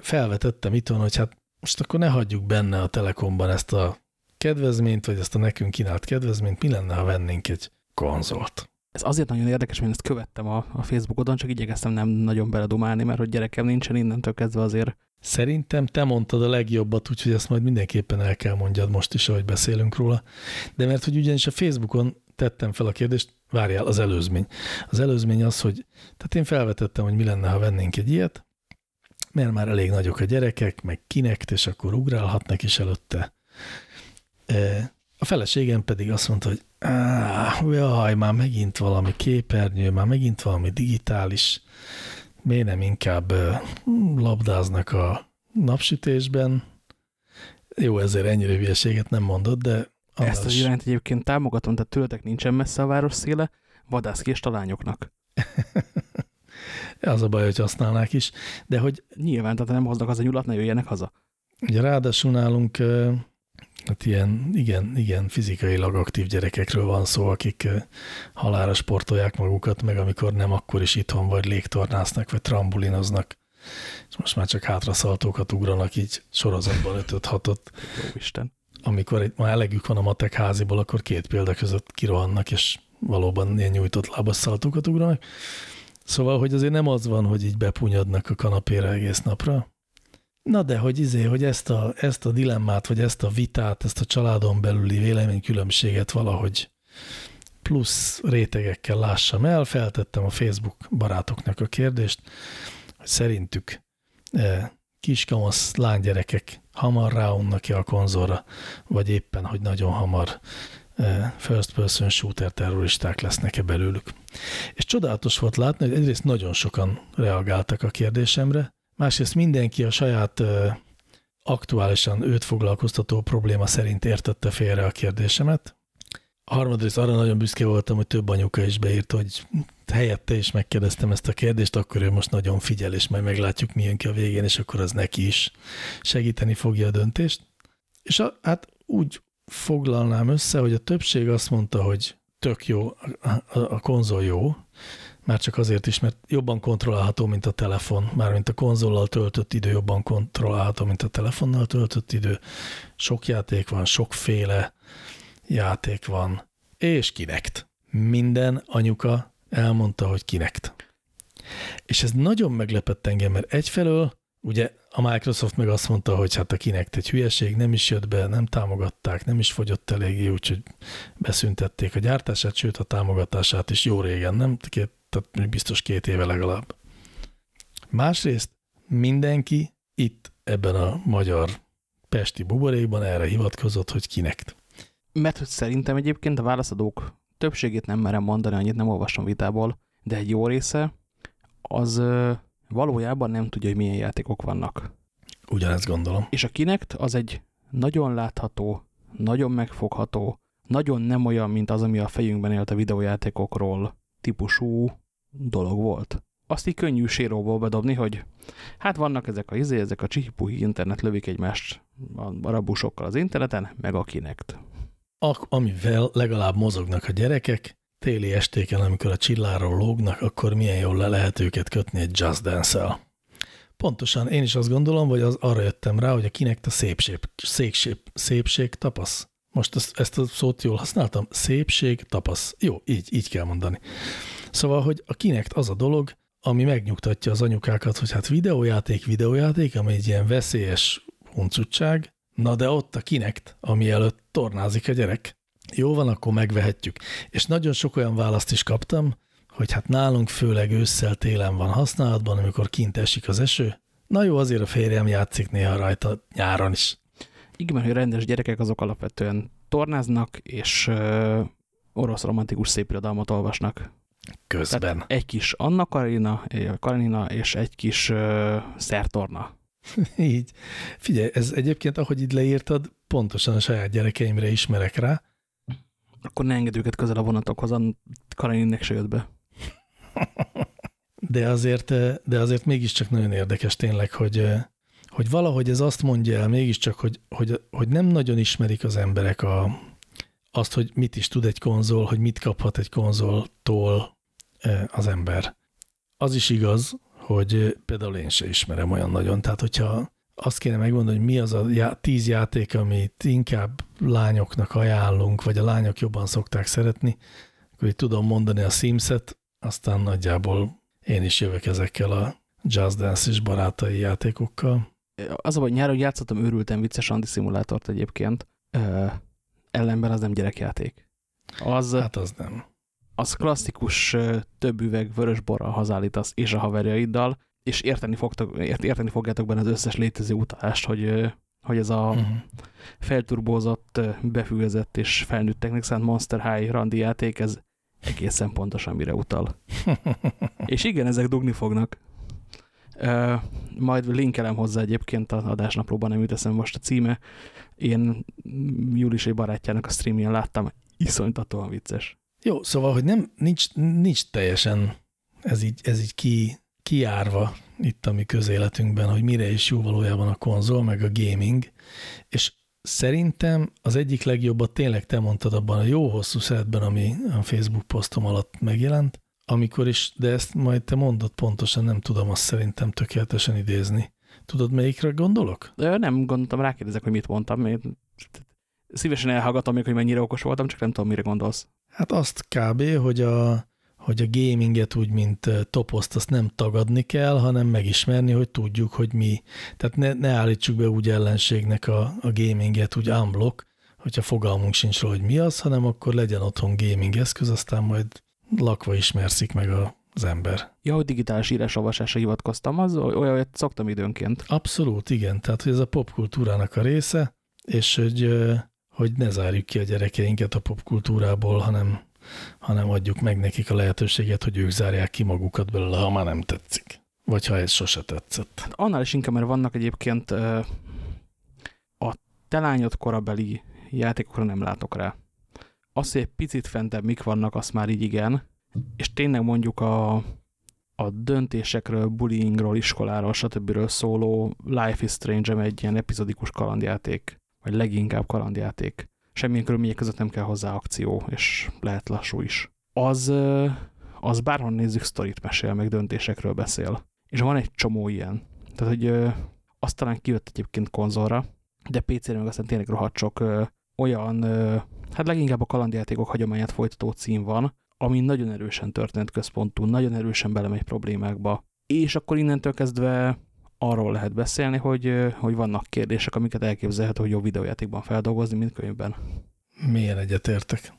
felvetettem itthon, hogy hát most akkor ne hagyjuk benne a Telekomban ezt a kedvezményt, vagy ezt a nekünk kínált kedvezményt, mi lenne, ha vennénk egy konzolt? Ez azért nagyon érdekes, mert ezt követtem a, a Facebookodon, csak igyekeztem nem nagyon beledumálni, mert hogy gyerekem nincsen innentől kezdve azért. Szerintem te mondtad a legjobbat, úgyhogy ezt majd mindenképpen el kell mondjad most is, ahogy beszélünk róla. De mert hogy ugyanis a Facebookon tettem fel a kérdést, várjál, az előzmény. Az előzmény az, hogy tehát én felvetettem, hogy mi lenne, ha vennénk egy ilyet, mert már elég nagyok a gyerekek, meg kinek, és akkor ugrálhatnak is előtte. A feleségem pedig azt mondta, hogy jaj, már megint valami képernyő, már megint valami digitális, miért nem inkább labdáznak a napsütésben. Jó, ezért ennyire hülyeséget nem mondott, de... Ezt az irányt egyébként támogatom, tehát tőletek nincsen messze a város széle, vadász ki és talányoknak. az a baj, hogy használnák is, de hogy... Nyilván, tehát nem hoznak az a nyulat, ne jöjjenek haza. Ugye ráadásul nálunk Hát ilyen, igen, igen, fizikailag aktív gyerekekről van szó, akik halára sportolják magukat, meg amikor nem, akkor is itthon vagy légtornásznak, vagy trambulinoznak. És most már csak hátraszaltókat ugranak így sorozatban 5-6-ot. Jó Isten. Amikor egy, ma elegük van a matek háziból, akkor két példa között kirohannak, és valóban ilyen nyújtott lábasszaltókat ugranak. Szóval, hogy azért nem az van, hogy így bepunyadnak a kanapére egész napra, Na de, hogy izé, hogy ezt a, ezt a dilemmát, vagy ezt a vitát, ezt a családon belüli véleménykülönbséget valahogy plusz rétegekkel lássam el, feltettem a Facebook barátoknak a kérdést, hogy szerintük e, kiskamasz lánygyerekek hamar ráunnak-e a konzolra, vagy éppen, hogy nagyon hamar first person shooter terroristák lesznek-e belőlük. És csodálatos volt látni, hogy egyrészt nagyon sokan reagáltak a kérdésemre, Másrészt mindenki a saját aktuálisan őt foglalkoztató probléma szerint értette félre a kérdésemet. A harmadrészt arra nagyon büszke voltam, hogy több anyuka is beírt, hogy helyette is megkérdeztem ezt a kérdést, akkor ő most nagyon figyel, és majd meglátjuk, milyen ki a végén, és akkor az neki is segíteni fogja a döntést. És a, hát úgy foglalnám össze, hogy a többség azt mondta, hogy tök jó, a, konzol jó, már csak azért is, mert jobban kontrollálható, mint a telefon, mármint a konzollal töltött idő jobban kontrollálható, mint a telefonnal töltött idő. Sok játék van, sokféle játék van, és Kinect. Minden anyuka elmondta, hogy Kinect. És ez nagyon meglepett engem, mert egyfelől ugye a Microsoft meg azt mondta, hogy hát a Kinect egy hülyeség, nem is jött be, nem támogatták, nem is fogyott eléggé, úgyhogy beszüntették a gyártását, sőt a támogatását is jó régen, nem? Két, tehát biztos két éve legalább. Másrészt mindenki itt ebben a magyar pesti buborékban erre hivatkozott, hogy Kinect. Mert hogy szerintem egyébként a válaszadók többségét nem merem mondani, annyit nem olvasom vitából, de egy jó része az valójában nem tudja, hogy milyen játékok vannak. Ugyanezt gondolom. És a Kinect az egy nagyon látható, nagyon megfogható, nagyon nem olyan, mint az, ami a fejünkben élt a videójátékokról típusú dolog volt. Azt így könnyű séróból bedobni, hogy hát vannak ezek a izé, ezek a csihipuhi internet lövik egymást a rabusokkal az interneten, meg a Kinect. A, amivel legalább mozognak a gyerekek, téli estéken, amikor a csilláról lógnak, akkor milyen jól le lehet őket kötni egy Just Dance-el. Pontosan, én is azt gondolom, hogy az, arra jöttem rá, hogy a kinek a szépség, szépség, szépség tapasz. Most ezt, ezt a szót jól használtam? Szépség tapasz. Jó, így, így kell mondani. Szóval, hogy a Kinect az a dolog, ami megnyugtatja az anyukákat, hogy hát videójáték, videójáték, ami egy ilyen veszélyes huncutság, na de ott a Kinect, ami előtt tornázik a gyerek. Jó van, akkor megvehetjük. És nagyon sok olyan választ is kaptam, hogy hát nálunk főleg ősszel, télen van használatban, amikor kint esik az eső. Na jó, azért a férjem játszik néha rajta nyáron is. Igen, hogy rendes gyerekek azok alapvetően tornáznak, és uh, orosz romantikus szépirodalmat olvasnak. Közben. Tehát egy kis Anna Karenina, Karenina és egy kis uh, szertorna. így. Figyelj, ez egyébként, ahogy itt leírtad, pontosan a saját gyerekeimre ismerek rá, akkor ne enged őket közel a vonatokhoz, a Kareninnek se jött be. De azért, de azért mégiscsak nagyon érdekes tényleg, hogy, hogy valahogy ez azt mondja el mégiscsak, hogy, hogy, hogy nem nagyon ismerik az emberek a, azt, hogy mit is tud egy konzol, hogy mit kaphat egy konzoltól az ember. Az is igaz, hogy például én se ismerem olyan nagyon. Tehát, hogyha azt kéne megmondani, hogy mi az a já tíz játék, amit inkább lányoknak ajánlunk, vagy a lányok jobban szokták szeretni, akkor így tudom mondani a Sims-et, aztán nagyjából én is jövök ezekkel a Just Dance és barátai játékokkal. Az a, hogy nyáron játszottam őrülten vicces antiszimulátort egyébként, Ö, ellenben az nem gyerekjáték. Az, hát az nem. Az klasszikus több üveg vörös borral hazállítasz és a haverjaiddal, és érteni, fogtok, érteni fogjátok benne az összes létező utalást, hogy, hogy ez a uh mhm. -huh. felturbózott, befűzött és felnőtteknek szánt Monster High randi játék, ez egészen pontosan mire utal. és igen, ezek dugni fognak. Uh, majd linkelem hozzá egyébként az adásnaplóban, nem jut most a címe. Én Júlisai barátjának a streamjén láttam, iszonytatóan vicces. Jó, szóval, hogy nem, nincs, nincs teljesen ez így, ez így ki kiárva itt a mi közéletünkben, hogy mire is jó valójában a konzol, meg a gaming, és szerintem az egyik legjobbat tényleg te mondtad abban a jó hosszú szeretben, ami a Facebook posztom alatt megjelent, amikor is, de ezt majd te mondod pontosan, nem tudom azt szerintem tökéletesen idézni. Tudod, melyikre gondolok? Nem gondoltam, rákérdezek, hogy mit mondtam. Én szívesen elhallgatom még, hogy mennyire okos voltam, csak nem tudom, mire gondolsz. Hát azt kb., hogy a, hogy a gaminget úgy, mint toposzt, azt nem tagadni kell, hanem megismerni, hogy tudjuk, hogy mi. Tehát ne, ne állítsuk be úgy ellenségnek a, a gaminget úgy unblock, hogyha fogalmunk sincs róla, hogy mi az, hanem akkor legyen otthon gaming eszköz, aztán majd lakva ismerszik meg a, az ember. Ja, hogy digitális írásolvasásra hivatkoztam, az olyan, hogy szoktam időnként. Abszolút, igen. Tehát, hogy ez a popkultúrának a része, és hogy, hogy ne zárjuk ki a gyerekeinket a popkultúrából, hanem hanem adjuk meg nekik a lehetőséget, hogy ők zárják ki magukat belőle, ha már nem tetszik. Vagy ha ez sose tetszett. Hát annál is inkább, mert vannak egyébként a telányod korabeli játékokra nem látok rá. Az, hogy egy picit fentebb mik vannak, azt már így igen, és tényleg mondjuk a, a döntésekről, bullyingról, iskoláról, stb. szóló Life is Strange, egy ilyen epizodikus kalandjáték, vagy leginkább kalandjáték. Semmilyen körülmények között nem kell hozzá akció, és lehet lassú is. Az, az bárhol nézzük, sztorit mesél, meg döntésekről beszél. És van egy csomó ilyen. Tehát, hogy azt talán kijött egyébként konzolra, de PC-re meg aztán tényleg rohadt sok olyan, hát leginkább a kalandjátékok hagyományát folytató cím van, ami nagyon erősen történetközpontú, nagyon erősen belemegy problémákba. És akkor innentől kezdve arról lehet beszélni, hogy, hogy vannak kérdések, amiket elképzelhető, hogy jó videójátékban feldolgozni, mint könyvben. Milyen egyetértek.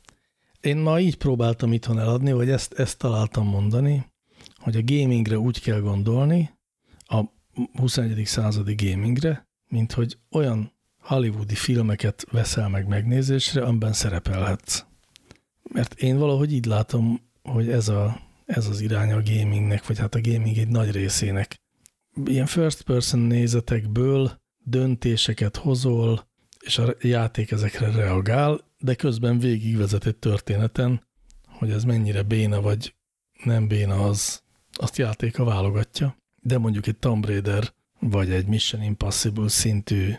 Én ma így próbáltam itthon eladni, vagy ezt, ezt találtam mondani, hogy a gamingre úgy kell gondolni, a 21. századi gamingre, mint hogy olyan hollywoodi filmeket veszel meg megnézésre, amiben szerepelhetsz. Mert én valahogy így látom, hogy ez, a, ez az irány a gamingnek, vagy hát a gaming egy nagy részének. Ilyen first person nézetekből döntéseket hozol, és a játék ezekre reagál, de közben végigvezet egy történeten, hogy ez mennyire béna vagy nem béna, az azt játéka válogatja. De mondjuk egy Tomb Raider vagy egy Mission Impossible szintű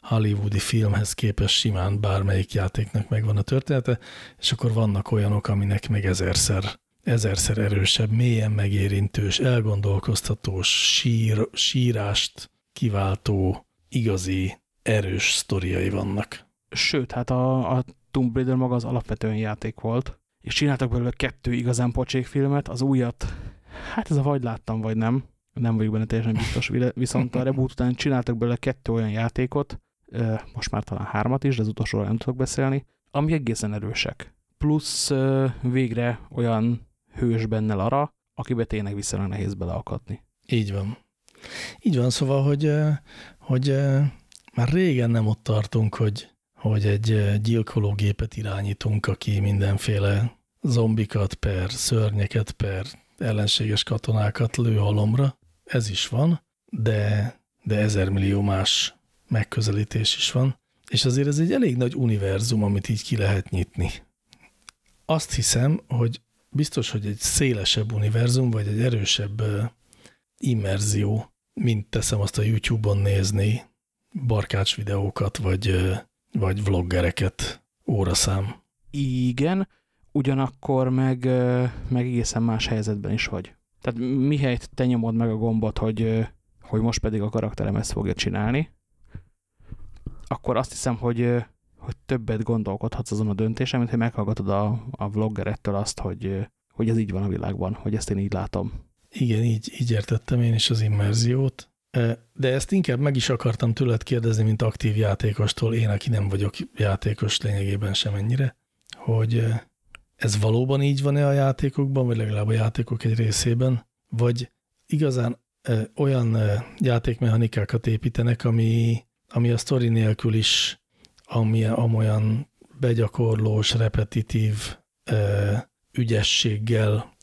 hollywoodi filmhez képest simán bármelyik játéknak megvan a története, és akkor vannak olyanok, aminek meg ezerszer, ezerszer erősebb, mélyen megérintős, elgondolkoztatós, sír, sírást kiváltó, igazi, erős sztoriai vannak. Sőt, hát a, a Tomb Raider maga az alapvetően játék volt, és csináltak belőle kettő igazán pocsék filmet, az újat, hát ez a vagy láttam, vagy nem, nem vagyok benne teljesen biztos, viszont a reboot után csináltak belőle kettő olyan játékot, most már talán hármat is, de az utolsóról nem tudok beszélni, ami egészen erősek. Plusz végre olyan hős benne Lara, akibe tényleg viszonylag nehéz beleakadni. Így van. Így van, szóval, hogy, hogy már régen nem ott tartunk, hogy, hogy egy gyilkológépet irányítunk, aki mindenféle zombikat per, szörnyeket per, ellenséges katonákat lő halomra. Ez is van, de, de ezer millió más megközelítés is van, és azért ez egy elég nagy univerzum, amit így ki lehet nyitni. Azt hiszem, hogy biztos, hogy egy szélesebb univerzum, vagy egy erősebb immerzió, mint teszem azt a YouTube-on nézni, barkács videókat, vagy, vagy vloggereket óraszám. Igen, ugyanakkor meg, meg egészen más helyzetben is vagy. Tehát mihelyt te nyomod meg a gombot, hogy, hogy most pedig a karakterem ezt fogja csinálni, akkor azt hiszem, hogy, többet gondolkodhatsz azon a döntésen, mint hogy meghallgatod a, a vloggerettől azt, hogy, hogy ez így van a világban, hogy ezt én így látom. Igen, így, így értettem én is az immerziót. De ezt inkább meg is akartam tőled kérdezni, mint aktív játékostól, én, aki nem vagyok játékos lényegében sem ennyire, hogy ez valóban így van-e a játékokban, vagy legalább a játékok egy részében, vagy igazán olyan játékmechanikákat építenek, ami ami a sztori nélkül is ami, amolyan begyakorlós, repetitív e, ügyességgel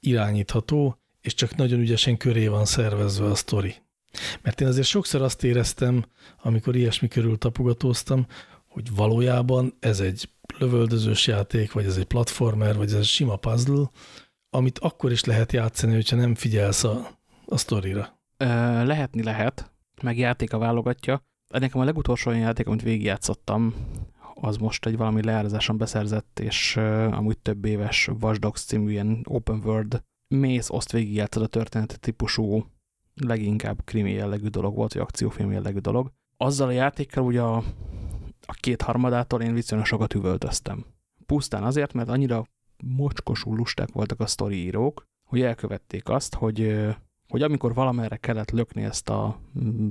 irányítható, és csak nagyon ügyesen köré van szervezve a sztori. Mert én azért sokszor azt éreztem, amikor ilyesmi körül tapogatóztam, hogy valójában ez egy lövöldözős játék, vagy ez egy platformer, vagy ez egy sima puzzle, amit akkor is lehet játszani, hogyha nem figyelsz a, a sztorira. Lehetni lehet, meg játéka válogatja. Nekem a legutolsó olyan játék, amit végigjátszottam, az most egy valami leárazáson beszerzett, és uh, amúgy több éves Watch Dogs című ilyen open world mész, azt végigjátszod a történet típusú, leginkább krimi jellegű dolog volt, vagy akciófilm jellegű dolog. Azzal a játékkal ugye a, a két harmadától én viszonylag sokat üvöltöztem. Pusztán azért, mert annyira mocskosul lusták voltak a sztoriírók, hogy elkövették azt, hogy hogy amikor valamerre kellett lökni ezt a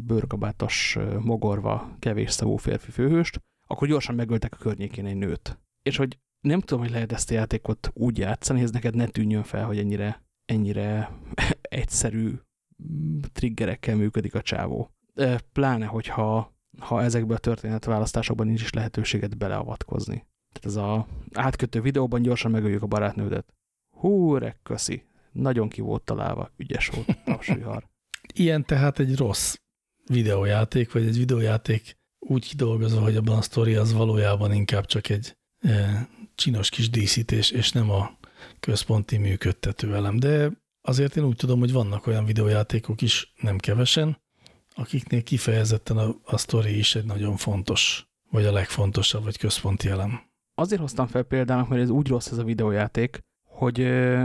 bőrkabátos, mogorva, kevés szavú férfi főhőst, akkor gyorsan megöltek a környékén egy nőt. És hogy nem tudom, hogy lehet ezt a játékot úgy játszani, hogy ez neked ne tűnjön fel, hogy ennyire, ennyire egyszerű triggerekkel működik a csávó. Pláne, hogyha ha ezekben a történetválasztásokban nincs is lehetőséget beleavatkozni. Tehát ez a átkötő videóban gyorsan megöljük a barátnődet. Hú, köszi nagyon ki volt találva, ügyes volt, tapsvihar. Ilyen tehát egy rossz videójáték, vagy egy videójáték úgy kidolgozva, hogy abban a sztori az valójában inkább csak egy e, csinos kis díszítés, és nem a központi működtető elem. De azért én úgy tudom, hogy vannak olyan videójátékok is, nem kevesen, akiknél kifejezetten a, a sztori is egy nagyon fontos, vagy a legfontosabb, vagy központi elem. Azért hoztam fel példának, mert ez úgy rossz ez a videójáték, hogy,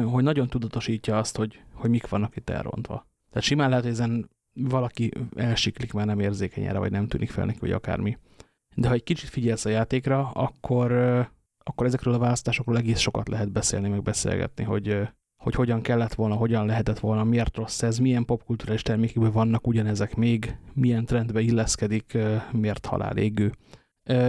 hogy nagyon tudatosítja azt, hogy, hogy mik vannak itt elrontva. Tehát simán lehet, hogy ezen valaki elsiklik, már nem érzékeny erre, vagy nem tűnik fel neki, vagy akármi. De ha egy kicsit figyelsz a játékra, akkor, akkor ezekről a választásokról egész sokat lehet beszélni, meg beszélgetni, hogy, hogy hogyan kellett volna, hogyan lehetett volna, miért rossz ez, milyen popkulturális termékekben vannak ugyanezek még, milyen trendbe illeszkedik, miért halálégő.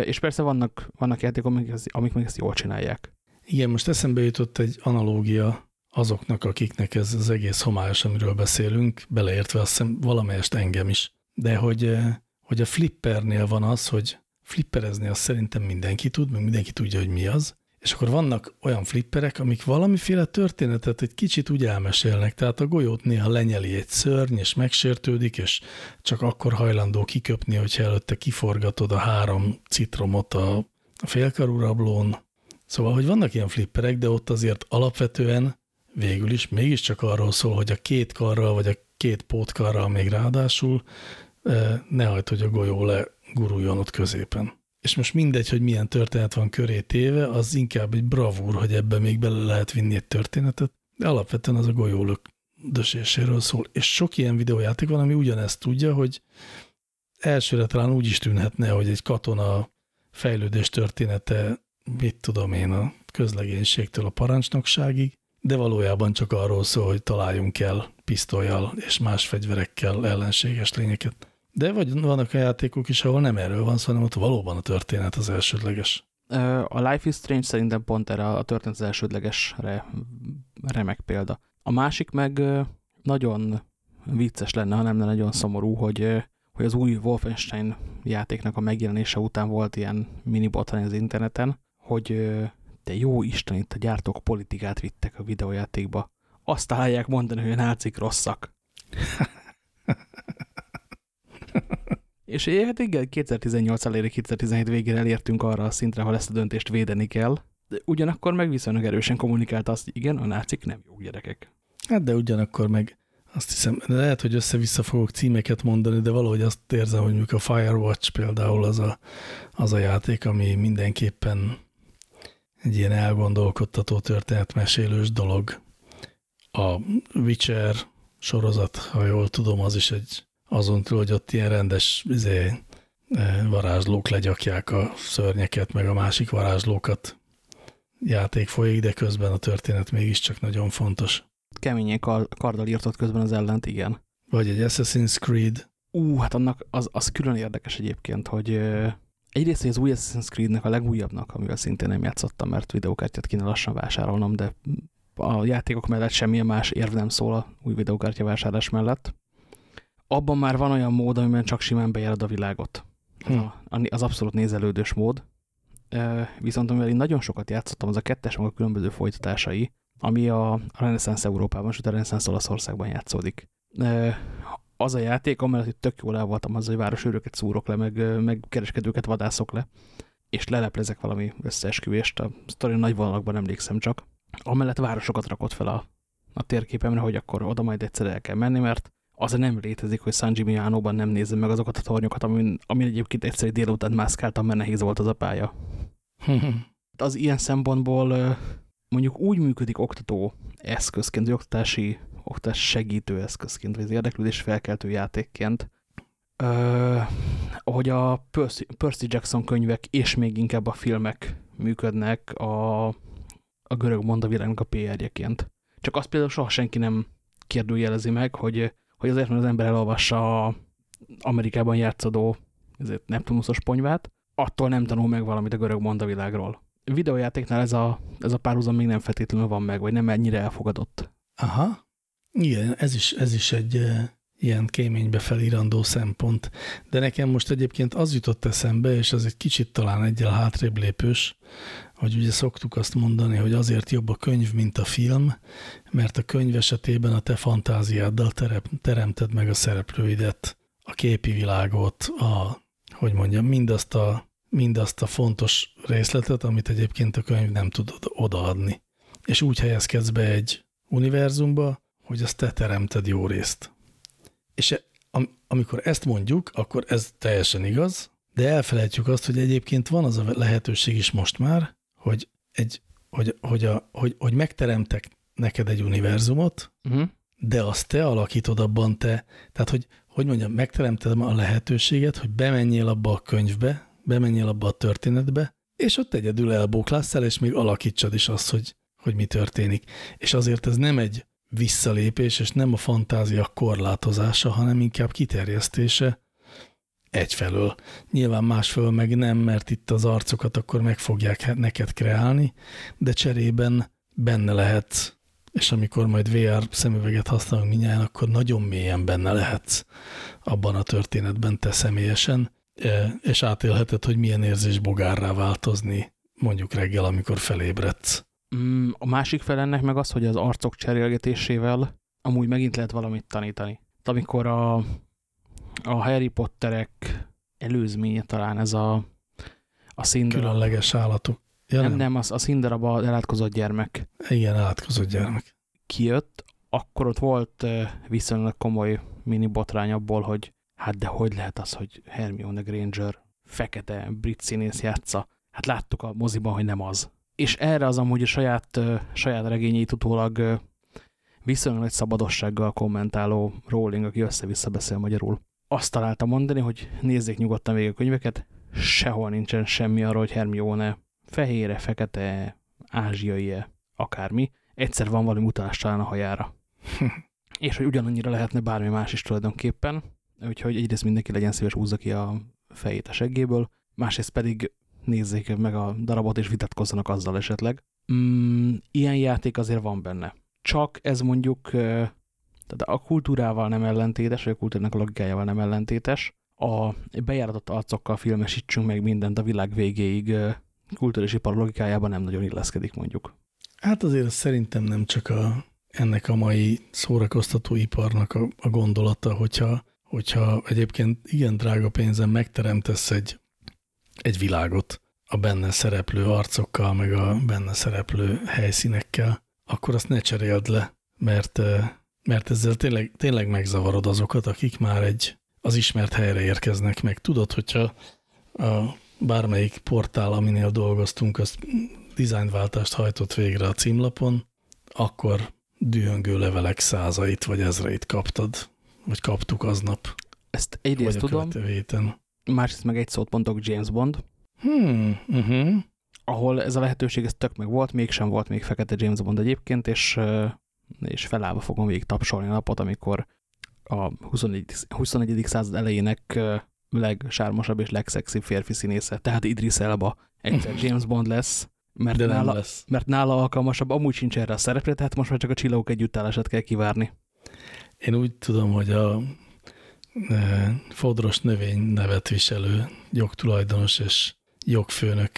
És persze vannak, vannak játékok, amik, amik még ezt jól csinálják. Igen, most eszembe jutott egy analógia azoknak, akiknek ez az egész homályos, amiről beszélünk, beleértve azt hiszem valamelyest engem is. De hogy, hogy a flippernél van az, hogy flipperezni azt szerintem mindenki tud, meg mindenki tudja, hogy mi az, és akkor vannak olyan flipperek, amik valamiféle történetet egy kicsit úgy elmesélnek, tehát a golyót néha lenyeli egy szörny, és megsértődik, és csak akkor hajlandó kiköpni, hogyha előtte kiforgatod a három citromot a, a félkarú rablón. Szóval, hogy vannak ilyen flipperek, de ott azért alapvetően végül is mégiscsak arról szól, hogy a két karral, vagy a két pótkarral még ráadásul ne hagyd, hogy a golyó le ott középen. És most mindegy, hogy milyen történet van köré téve, az inkább egy bravúr, hogy ebbe még bele lehet vinni egy történetet, de alapvetően az a golyólök döséséről szól. És sok ilyen videójáték van, ami ugyanezt tudja, hogy elsőre talán úgy is tűnhetne, hogy egy katona fejlődés története, mit tudom én, a közlegénységtől a parancsnokságig, de valójában csak arról szól, hogy találjunk el pisztolyjal és más fegyverekkel ellenséges lényeket. De vagy vannak a játékok is, ahol nem erről van szó, hanem ott valóban a történet az elsődleges. A Life is Strange szerintem pont erre a történet az elsődlegesre remek példa. A másik meg nagyon vicces lenne, ha nem nagyon szomorú, hogy, hogy az új Wolfenstein játéknak a megjelenése után volt ilyen mini botrány az interneten, hogy de jó Isten, itt a gyártók politikát vittek a videójátékba. Azt találják mondani, hogy a nácik rosszak. És hát igen, 2018 eléri, 2017 végén elértünk arra a szintre, ahol ezt a döntést védeni kell. De ugyanakkor meg viszonylag erősen kommunikált azt, hogy igen, a nácik nem jó gyerekek. Hát de ugyanakkor meg azt hiszem, lehet, hogy össze-vissza fogok címeket mondani, de valahogy azt érzem, hogy mondjuk a Firewatch például az a, az a játék, ami mindenképpen egy ilyen elgondolkodtató történetmesélős dolog. A Witcher sorozat, ha jól tudom, az is egy azon túl, hogy ott ilyen rendes izé, e, varázslók legyakják a szörnyeket, meg a másik varázslókat játék folyik, de közben a történet mégiscsak nagyon fontos. Keményen karddal írtott közben az ellent, igen. Vagy egy Assassin's Creed. Ú, hát annak az, az külön érdekes egyébként, hogy egyrészt hogy az új Assassin's Creed-nek a legújabbnak, amivel szintén nem játszottam, mert videókártyát kéne lassan vásárolnom, de a játékok mellett semmilyen más érv nem szól a új videókártya vásárlás mellett abban már van olyan mód, amiben csak simán bejárod a világot. Hm. Az abszolút nézelődős mód. Viszont amivel én nagyon sokat játszottam, az a kettes maga különböző folytatásai, ami a, a reneszánsz Európában, sőt a reneszánsz Olaszországban játszódik. Az a játék, amellett hogy tök jól el voltam az, hogy városőröket szúrok le, meg, meg kereskedőket vadászok le, és leleplezek valami összeesküvést. A sztori nagy vonalakban emlékszem csak. Amellett városokat rakott fel a, a térképemre, hogy akkor oda majd egyszer el kell menni, mert az nem létezik, hogy San Gimignano-ban nem nézem meg azokat a tornyokat, amin, amin egyébként egyszerű délután mászkáltam, mert nehéz volt az a pálya. az ilyen szempontból mondjuk úgy működik oktató eszközként, vagy oktatási, oktatás segítő eszközként, vagy az érdeklődés felkeltő játékként, Uh, ahogy a Percy, Jackson könyvek és még inkább a filmek működnek a, a görög mondavilágnak a PR-jeként. Csak azt például soha senki nem kérdőjelezi meg, hogy hogy azért, mert az ember elolvassa a Amerikában játszadó ezért Neptunusos ponyvát, attól nem tanul meg valamit a görög mondavilágról. Videójátéknál ez a, ez a párhuzam még nem feltétlenül van meg, vagy nem ennyire elfogadott. Aha. Igen, ez is, ez is egy ilyen kéménybe felírandó szempont. De nekem most egyébként az jutott eszembe, és az egy kicsit talán egyel hátrébb lépős, hogy ugye szoktuk azt mondani, hogy azért jobb a könyv, mint a film, mert a könyv esetében a te fantáziáddal teremted meg a szereplőidet, a képi világot, a, hogy mondjam, mindazt a, mindazt a fontos részletet, amit egyébként a könyv nem tud odaadni. és úgy helyezkedsz be egy univerzumba, hogy azt te teremted jó részt. És e, am, amikor ezt mondjuk, akkor ez teljesen igaz, de elfelejtjük azt, hogy egyébként van az a lehetőség is most már, hogy, egy, hogy, hogy, a, hogy, hogy megteremtek neked egy univerzumot, uh Mhm. -huh. de azt te alakítod abban te, tehát hogy, hogy mondjam, megteremted a lehetőséget, hogy bemenjél abba a könyvbe, bemenjél abba a történetbe, és ott egyedül elbóklász el, és még alakítsad is azt, hogy, hogy mi történik. És azért ez nem egy visszalépés, és nem a fantázia korlátozása, hanem inkább kiterjesztése egyfelől. Nyilván másfelől meg nem, mert itt az arcokat akkor meg fogják neked kreálni, de cserében benne lehet, és amikor majd VR szemüveget használunk mindjárt, akkor nagyon mélyen benne lehetsz abban a történetben te személyesen, és átélheted, hogy milyen érzés bogárrá változni mondjuk reggel, amikor felébredsz. Mm, A másik fel ennek meg az, hogy az arcok cserélgetésével amúgy megint lehet valamit tanítani. Amikor a, a Harry Potterek előzménye talán ez a, a színdarab. Különleges állatok. Ja, nem, nem, nem, az a színdarab elátkozott gyermek. Igen, elátkozott gyermek. Kijött, akkor ott volt viszonylag komoly mini botrány abból, hogy hát de hogy lehet az, hogy Hermione Granger fekete brit színész játsza. Hát láttuk a moziban, hogy nem az. És erre az amúgy a saját, saját regényét utólag viszonylag nagy szabadossággal kommentáló Rowling, aki össze-vissza beszél magyarul. Azt találta mondani, hogy nézzék nyugodtan végig a könyveket, sehol nincsen semmi arról, hogy Hermione fehére, fekete, ázsiai -e, akármi. Egyszer van valami utalás talán a hajára. és hogy ugyanannyira lehetne bármi más is tulajdonképpen, úgyhogy egyrészt mindenki legyen szíves húzza ki a fejét a seggéből, másrészt pedig nézzék meg a darabot és vitatkozzanak azzal esetleg. Mm, ilyen játék azért van benne. Csak ez mondjuk tehát a kultúrával nem ellentétes, vagy a kultúrnak a logikájával nem ellentétes. A bejáratott arcokkal filmesítsünk meg mindent a világ végéig kultúrás ipar logikájában nem nagyon illeszkedik mondjuk. Hát azért szerintem nem csak a, ennek a mai szórakoztató iparnak a, a gondolata, hogyha, hogyha egyébként igen drága pénzen megteremtesz egy, egy világot a benne szereplő arcokkal, meg a benne szereplő helyszínekkel, akkor azt ne cseréld le, mert, mert ezzel tényleg, tényleg megzavarod azokat, akik már egy az ismert helyre érkeznek meg. Tudod, hogyha a bármelyik portál, aminél dolgoztunk, az dizájnváltást hajtott végre a címlapon, akkor dühöngő levelek százait vagy ezreit kaptad, vagy kaptuk aznap. Ezt egyrészt tudom, héten. Másrészt meg egy szót mondok James Bond, hmm, uh -huh. ahol ez a lehetőség ez tök meg volt, mégsem volt még fekete James Bond egyébként, és, és felállva fogom végig tapsolni a napot, amikor a 21. 21. század elejének legsármosabb és legszexibb férfi színésze, tehát Idris Elba egyszer James Bond lesz, mert, De nála, lesz. mert nála alkalmasabb, amúgy sincs erre a szerepre, tehát most már csak a csillagok együttállását kell kivárni. Én úgy tudom, hogy a fodros növény nevet viselő jogtulajdonos és jogfőnök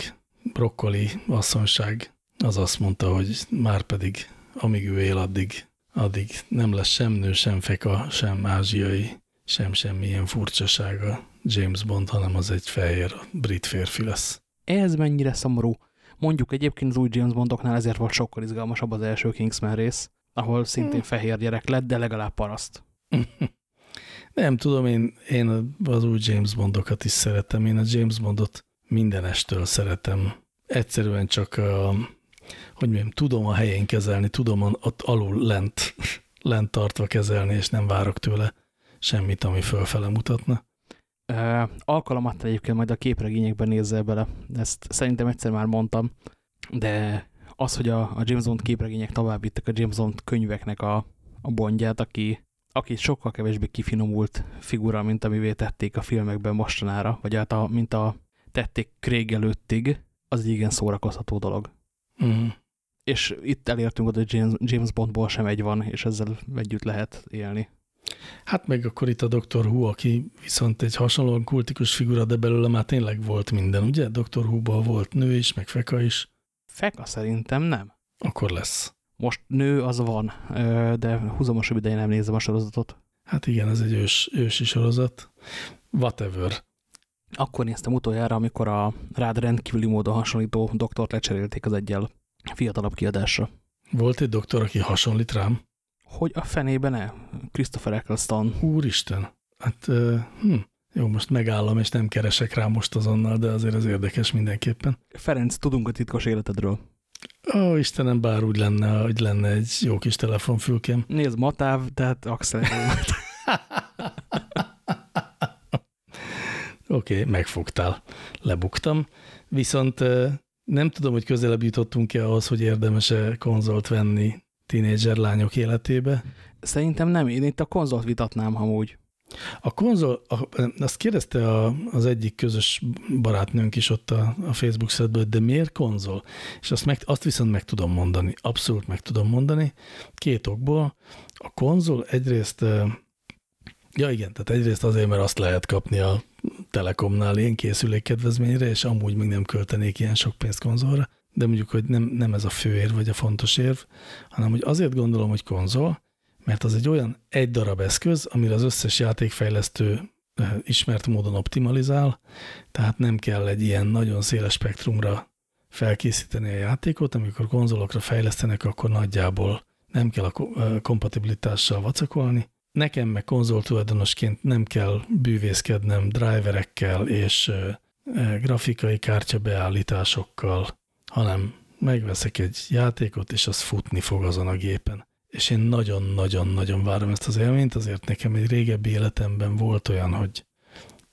brokkoli asszonyság az azt mondta, hogy már pedig amíg ő él, addig, addig nem lesz sem nő, sem feka, sem ázsiai, sem semmilyen furcsasága James Bond, hanem az egy fehér brit férfi lesz. Ez mennyire szomorú. Mondjuk egyébként az új James Bondoknál ezért volt sokkal izgalmasabb az első Kingsman rész, ahol szintén fehér gyerek lett, de legalább paraszt. Nem tudom, én, én az új James Bondokat is szeretem. Én a James Bondot mindenestől szeretem. Egyszerűen csak, hogy mondjam, tudom a helyén kezelni, tudom ott alul lent, lent tartva kezelni, és nem várok tőle semmit, ami fölfele mutatna. Uh, alkalomat egyébként majd a képregényekben nézzel bele. Ezt szerintem egyszer már mondtam, de az, hogy a, a James Bond képregények tovább a James Bond könyveknek a, a bondját, aki, aki sokkal kevésbé kifinomult figura, mint amivé tették a filmekben mostanára, vagy hát a, mint a tették Craig előttig, az egy igen szórakoztató dolog. Mm. És itt elértünk oda, hogy James, James Bondból sem egy van, és ezzel együtt lehet élni. Hát meg akkor itt a Dr. Who, aki viszont egy hasonlóan kultikus figura, de belőle már tényleg volt minden, ugye? Dr. Who-ból volt nő is, meg feka is. Feka szerintem nem. Akkor lesz. Most nő az van, de húzamosabb ideje nem nézem a sorozatot. Hát igen, ez egy ős, ősi sorozat. Whatever. Akkor néztem utoljára, amikor a rád rendkívüli módon hasonlító doktort lecserélték az egyel fiatalabb kiadásra. Volt egy doktor, aki hasonlít rám? Hogy a fenébe ne? Christopher Eccleston. Úristen. Hát, hm. jó, most megállom, és nem keresek rá most azonnal, de azért ez érdekes mindenképpen. Ferenc, tudunk a titkos életedről. Ó, Istenem, bár úgy lenne, hogy lenne egy jó kis telefonfülkém. Nézd, matáv, tehát Axel. Oké, okay, megfogtál. Lebuktam. Viszont nem tudom, hogy közelebb jutottunk-e ahhoz, hogy érdemes-e konzolt venni tínédzser lányok életébe. Szerintem nem, én itt a konzolt vitatnám amúgy. A konzol, azt kérdezte a, az egyik közös barátnőnk is ott a, Facebook szedből, de miért konzol? És azt, meg, azt viszont meg tudom mondani, abszolút meg tudom mondani, két okból. A konzol egyrészt, ja igen, tehát egyrészt azért, mert azt lehet kapni a Telekomnál ilyen készülékkedvezményre, és amúgy még nem költenék ilyen sok pénzt konzolra, de mondjuk, hogy nem, nem ez a fő érv, vagy a fontos érv, hanem hogy azért gondolom, hogy konzol, mert az egy olyan egy darab eszköz, amire az összes játékfejlesztő eh, ismert módon optimalizál, tehát nem kell egy ilyen nagyon széles spektrumra felkészíteni a játékot, amikor konzolokra fejlesztenek, akkor nagyjából nem kell a eh, kompatibilitással vacakolni. Nekem meg konzoltulajdonosként nem kell bűvészkednem driverekkel és eh, grafikai kártya beállításokkal, hanem megveszek egy játékot, és az futni fog azon a gépen és én nagyon-nagyon-nagyon várom ezt az élményt, azért nekem egy régebbi életemben volt olyan, hogy,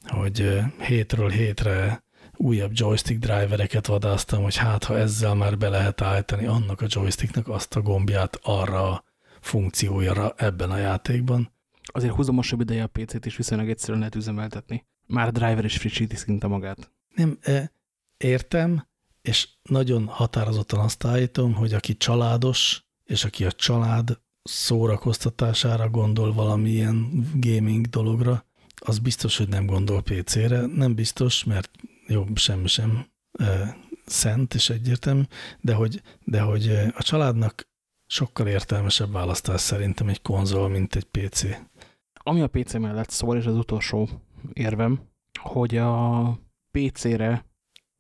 hogy hétről hétre újabb joystick drivereket vadáztam, hogy hát, ha ezzel már be lehet állítani annak a joysticknak azt a gombját arra a funkciójára ebben a játékban. Azért húzamosabb ideje a PC-t is viszonylag egyszerűen lehet üzemeltetni. Már a driver is frissíti szinte magát. Nem, értem, és nagyon határozottan azt állítom, hogy aki családos, és aki a család szórakoztatására gondol valamilyen gaming dologra, az biztos, hogy nem gondol PC-re. Nem biztos, mert jó, semmi sem e, szent és egyértelmű, de hogy, de hogy a családnak sokkal értelmesebb választás szerintem egy konzol, mint egy PC. Ami a PC mellett szól, és az utolsó érvem, hogy a PC-re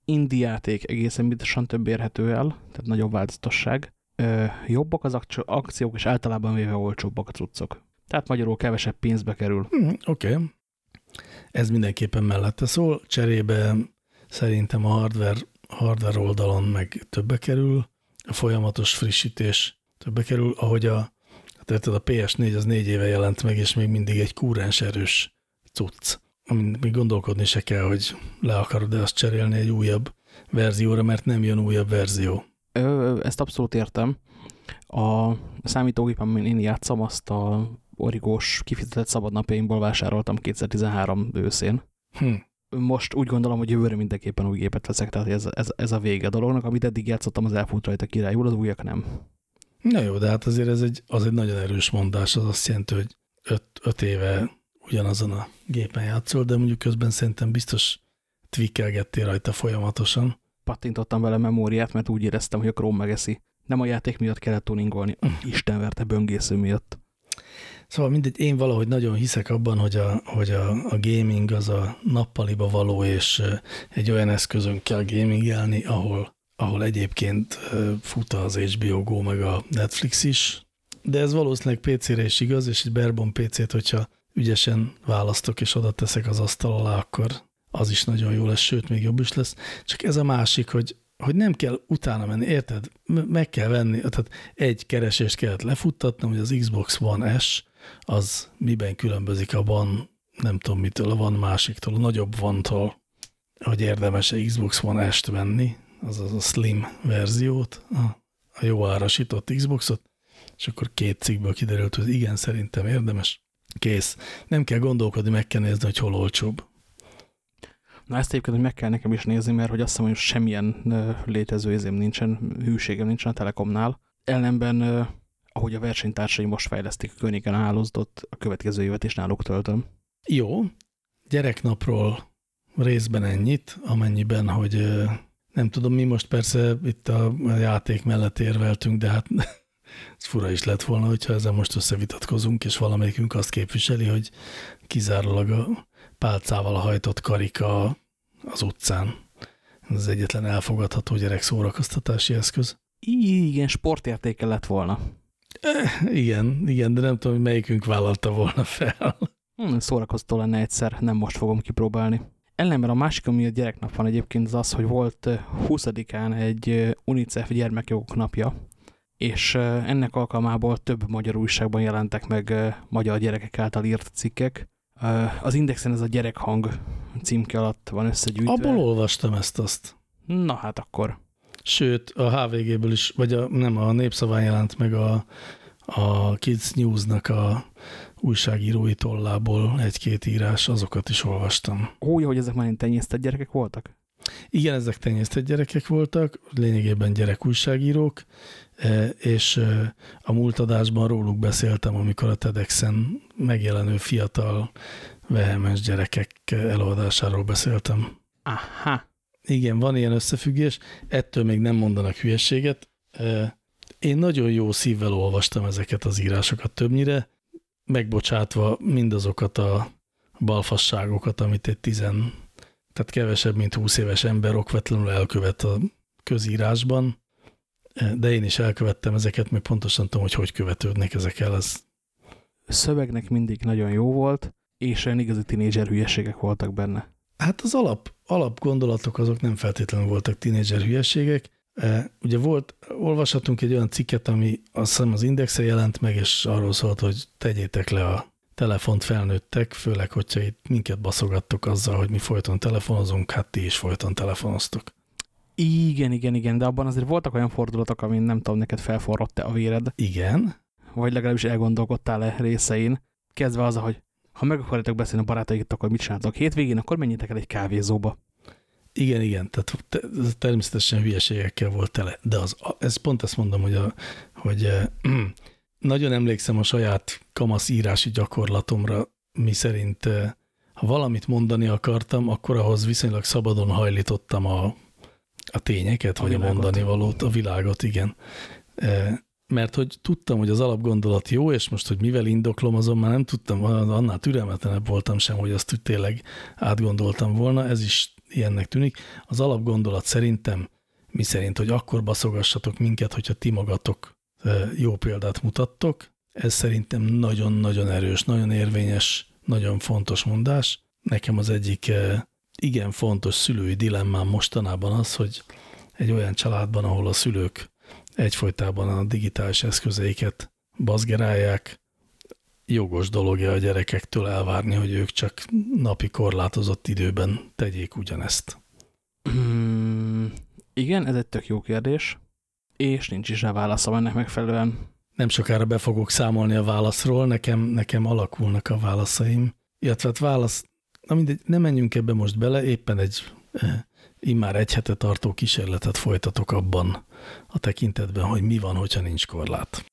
indie játék egészen biztosan több érhető el, tehát nagyobb változatosság, ö, jobbak az akciók, és általában véve olcsóbbak a cuccok. Tehát magyarul kevesebb pénzbe kerül. Hmm, Oké. Okay. Ez mindenképpen mellette szól. Cserébe szerintem a hardware, hardware oldalon meg többe kerül, a folyamatos frissítés többe kerül, ahogy a, tehát a PS4 az négy éve jelent meg, és még mindig egy kúrens erős cucc, amin még gondolkodni se kell, hogy le akarod-e azt cserélni egy újabb verzióra, mert nem jön újabb verzió ezt abszolút értem. A számítógépen, amin én játszom, azt a origós kifizetett szabadnapjaimból vásároltam 2013 őszén. Hm. Most úgy gondolom, hogy jövőre mindenképpen új gépet veszek, tehát ez, ez, ez a vége a dolognak. Amit eddig játszottam, az elfut rajta királyul, az újak nem. Na jó, de hát azért ez egy, az egy nagyon erős mondás, az azt jelenti, hogy öt, öt éve ugyanazon a gépen játszol, de mondjuk közben szerintem biztos twickelgettél rajta folyamatosan pattintottam vele memóriát, mert úgy éreztem, hogy a Chrome megeszi. Nem a játék miatt kellett tuningolni, Isten verte böngésző miatt. Szóval mindegy, én valahogy nagyon hiszek abban, hogy a, hogy a, a gaming az a nappaliba való, és egy olyan eszközön kell gamingelni, ahol, ahol egyébként fut az HBO Go meg a Netflix is, de ez valószínűleg PC-re is igaz, és egy Berbon PC-t, hogyha ügyesen választok és oda teszek az asztal alá, akkor az is nagyon jó lesz, sőt, még jobb is lesz. Csak ez a másik, hogy, hogy nem kell utána menni, érted? Meg kell venni, tehát egy keresést kellett lefuttatnom, hogy az Xbox One S az miben különbözik a van, nem tudom mitől, a van másiktól, a nagyobb vantól, hogy érdemes -e Xbox One S-t venni, azaz a slim verziót, a, jó árasított Xboxot, és akkor két cikkből kiderült, hogy igen, szerintem érdemes. Kész. Nem kell gondolkodni, meg kell nézni, hogy hol olcsóbb. Na ezt egyébként, hogy meg kell nekem is nézni, mert hogy azt hiszem, hogy semmilyen létező ézém nincsen, hűségem nincsen a Telekomnál. Ellenben, ahogy a versenytársai most fejlesztik a környéken a hálózatot, a következő évet is náluk töltöm. Jó, gyereknapról részben ennyit, amennyiben, hogy nem tudom, mi most persze itt a játék mellett érveltünk, de hát ez fura is lett volna, hogyha ezzel most összevitatkozunk, és valamelyikünk azt képviseli, hogy kizárólag a pálcával hajtott karika az utcán. Ez az egyetlen elfogadható gyerek szórakoztatási eszköz. Igen, sportértéke lett volna. Eh, igen, igen, de nem tudom, hogy melyikünk vállalta volna fel. Hmm, szórakoztó lenne egyszer, nem most fogom kipróbálni. Ellenben a másik, ami a gyereknap van egyébként, az az, hogy volt 20-án egy UNICEF gyermekjogok napja, és ennek alkalmából több magyar újságban jelentek meg magyar gyerekek által írt cikkek. Az Indexen ez a gyerekhang címke alatt van összegyűjtve. Abból olvastam ezt azt. Na hát akkor. Sőt, a HVG-ből is, vagy a, nem, a Népszaván jelent meg a, a Kids News-nak a újságírói tollából egy-két írás, azokat is olvastam. Úgy, hogy ezek már tenyésztett gyerekek voltak? Igen, ezek tenyésztett gyerekek voltak, lényegében gyerek újságírók, e, és e, a múlt adásban róluk beszéltem, amikor a TEDx-en megjelenő fiatal, vehemens gyerekek előadásáról beszéltem. Aha. Igen, van ilyen összefüggés, ettől még nem mondanak hülyességet. E, én nagyon jó szívvel olvastam ezeket az írásokat többnyire, megbocsátva mindazokat a balfasságokat, amit egy tizen, tehát kevesebb, mint 20 éves ember okvetlenül elkövet a közírásban, de én is elkövettem ezeket, meg pontosan tudom, hogy hogy követődnek ezek el. Ez... Szövegnek mindig nagyon jó volt, és olyan igazi tinédzser hülyeségek voltak benne. Hát az alap, alap gondolatok azok nem feltétlenül voltak tinédzser hülyeségek, Ugye volt, olvashatunk egy olyan cikket, ami azt hiszem az Indexe jelent meg, és arról szólt, hogy tegyétek le a telefont felnőttek, főleg, hogyha itt minket baszogattok azzal, hogy mi folyton telefonozunk, hát ti is folyton telefonoztok. Igen, igen, igen, de abban azért voltak olyan fordulatok, amin nem tudom, neked felforrott-e a véred. Igen. Vagy legalábbis elgondolkodtál-e részein. Kezdve az, hogy ha meg akarjátok beszélni a barátaitok, hogy mit csináltok hétvégén, akkor menjetek el egy kávézóba. Igen, igen, tehát természetesen hülyeségekkel volt tele, de az, ez pont ezt mondom, hogy, a, hogy eh, nagyon emlékszem a saját kamasz írási gyakorlatomra, mi szerint eh, ha valamit mondani akartam, akkor ahhoz viszonylag szabadon hajlítottam a, a tényeket, a vagy világot. a mondani valót, a világot, igen. Eh, mert hogy tudtam, hogy az alapgondolat jó, és most, hogy mivel indoklom, azon már nem tudtam, annál türelmetlenebb voltam sem, hogy azt tényleg átgondoltam volna, ez is ilyennek tűnik. Az alapgondolat szerintem mi szerint, hogy akkor baszogassatok minket, hogyha ti magatok jó példát mutattok. Ez szerintem nagyon-nagyon erős, nagyon érvényes, nagyon fontos mondás. Nekem az egyik igen fontos szülői dilemmám mostanában az, hogy egy olyan családban, ahol a szülők egyfolytában a digitális eszközeiket bazgerálják, jogos dologja a gyerekektől elvárni, hogy ők csak napi korlátozott időben tegyék ugyanezt? Hmm, igen, ez egy tök jó kérdés, és nincs is rá válaszom ennek megfelelően. Nem sokára be fogok számolni a válaszról, nekem, nekem alakulnak a válaszaim. Illetve hát válasz, na mindegy, nem menjünk ebbe most bele, éppen egy eh, immár egy hete tartó kísérletet folytatok abban a tekintetben, hogy mi van, hogyha nincs korlát.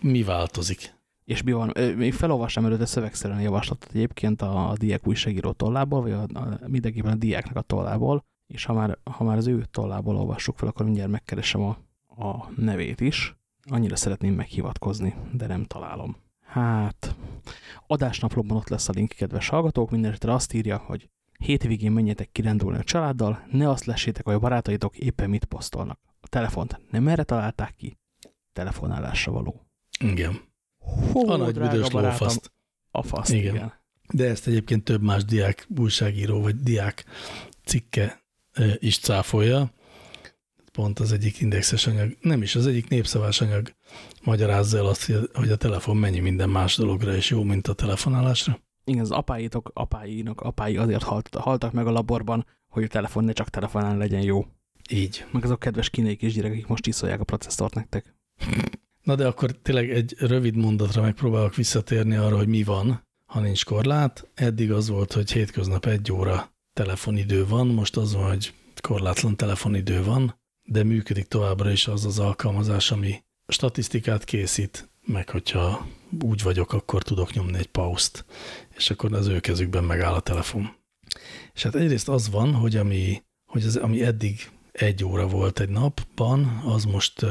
Mi változik? És mi van? Még felolvastam előtte szövegszerűen javaslatot egyébként a, a diák újságíró tollából, vagy a, a, mindenképpen a diáknak a tollából, és ha már, ha már az ő tollából olvassuk fel, akkor mindjárt megkeresem a, a nevét is. Annyira szeretném meghivatkozni, de nem találom. Hát, adásnaplóban ott lesz a link, kedves hallgatók, mindenesetre azt írja, hogy hétvégén menjetek kirendulni a családdal, ne azt lessétek, hogy a barátaitok éppen mit posztolnak. Telefont nem erre találták ki, telefonálásra való. Igen. Hó, a nagy büdös lófaszt. A faszt, igen. igen. De ezt egyébként több más diák újságíró, vagy diák cikke is cáfolja. Pont az egyik indexes anyag, nem is, az egyik népszavás anyag magyarázza el azt, hogy a telefon mennyi minden más dologra is jó, mint a telefonálásra. Igen, az apáitok, apáinak apái azért halt, haltak meg a laborban, hogy a telefon ne csak telefonán legyen jó. Így. Meg azok kedves kínai kisgyerekek, akik most iszolják a processzort nektek. Na de akkor tényleg egy rövid mondatra megpróbálok visszatérni arra, hogy mi van, ha nincs korlát. Eddig az volt, hogy hétköznap egy óra telefonidő van, most az van, hogy korlátlan telefonidő van, de működik továbbra is az az alkalmazás, ami statisztikát készít, meg hogyha úgy vagyok, akkor tudok nyomni egy pauszt, és akkor az ő kezükben megáll a telefon. És hát egyrészt az van, hogy ami, hogy az, ami eddig egy óra volt egy napban, az most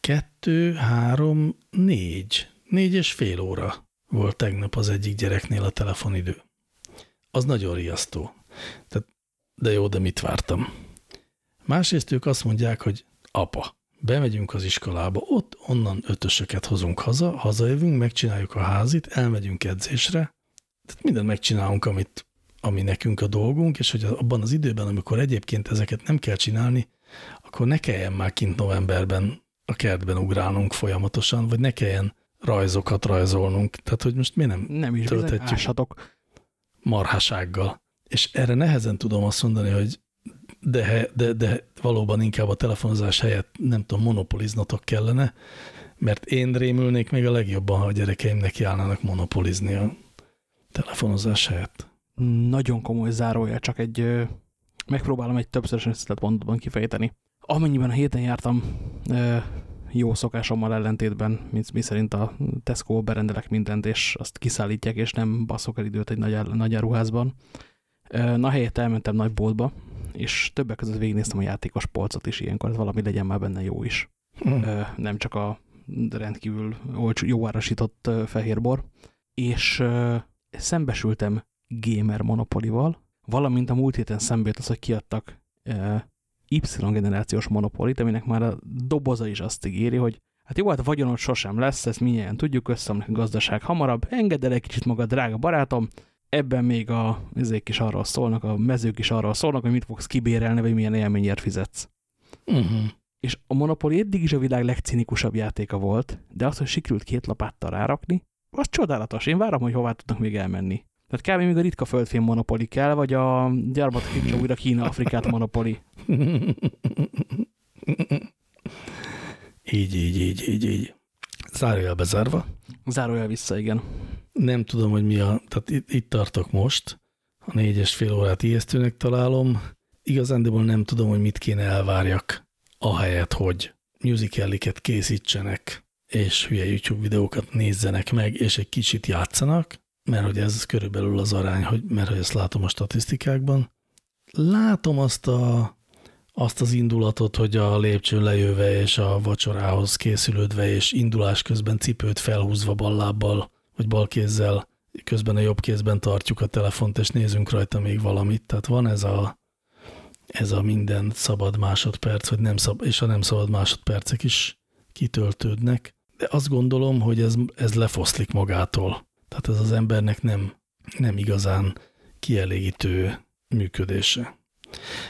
kettő, három, négy, négy és fél óra volt tegnap az egyik gyereknél a telefonidő. Az nagyon riasztó. Tehát, de jó, de mit vártam? Másrészt ők azt mondják, hogy apa, bemegyünk az iskolába, ott onnan ötösöket hozunk haza, hazajövünk, megcsináljuk a házit, elmegyünk edzésre, tehát mindent megcsinálunk, amit, ami nekünk a dolgunk, és hogy abban az időben, amikor egyébként ezeket nem kell csinálni, akkor ne kelljen már kint novemberben a kertben ugrálnunk folyamatosan, vagy ne kelljen rajzokat rajzolnunk. Tehát, hogy most mi nem, nem is tölthetjük marhasággal. És erre nehezen tudom azt mondani, hogy de, de, de valóban inkább a telefonozás helyett nem tudom, monopoliznatok kellene, mert én rémülnék még a legjobban, ha a gyerekeim neki állnának monopolizni a telefonozás helyett. Nagyon komoly zárója, csak egy megpróbálom egy többszörös összetett mondatban kifejteni. Amennyiben a héten jártam jó szokásommal ellentétben, mint mi szerint a Tesco berendelek mindent, és azt kiszállítják, és nem baszok el időt egy nagy, nagy áruházban. Na helyett elmentem nagy boltba, és többek között végignéztem a játékos polcot is ilyenkor, ez valami legyen már benne jó is. Mm. Nem csak a rendkívül olcsó, jó árasított fehérbor. És szembesültem gamer monopolival, valamint a múlt héten szembe az, hogy kiadtak Y-generációs monopolit, aminek már a doboza is azt ígéri, hogy hát jó, hát vagyonod sosem lesz, ezt mindjárt tudjuk, összeomlik a gazdaság hamarabb, engedd el egy kicsit magad, drága barátom, ebben még a ezek is arról szólnak, a mezők is arról szólnak, hogy mit fogsz kibérelni, vagy milyen élményért fizetsz. Uh mhm. -huh. És a Monopoly eddig is a világ legcinikusabb játéka volt, de az, hogy sikerült két lapáttal rárakni, az csodálatos. Én várom, hogy hová tudnak még elmenni. Tehát kb. még a ritka földfém monopoli kell, vagy a gyarmat kicsit újra Kína-Afrikát monopoli. így, így, így, így, így. Zárójel bezárva. Zárójel vissza, igen. Nem tudom, hogy mi a... Tehát itt, itt tartok most. A négyes fél órát ijesztőnek találom. Igazándiból nem tudom, hogy mit kéne elvárjak, ahelyett, hogy musicaliket készítsenek, és hülye YouTube videókat nézzenek meg, és egy kicsit játszanak, mert hogy ez körülbelül az arány, hogy, mert hogy ezt látom a statisztikákban. Látom azt, a, azt az indulatot, hogy a lépcsőn lejöve és a vacsorához készülődve és indulás közben cipőt felhúzva ballábbal vagy balkézzel, közben a jobb kézben tartjuk a telefont és nézünk rajta még valamit. Tehát van ez a, ez a minden szabad másodperc, vagy nem szab, és a nem szabad másodpercek is kitöltődnek. De azt gondolom, hogy ez, ez lefoszlik magától. Tehát ez az embernek nem, nem igazán kielégítő működése.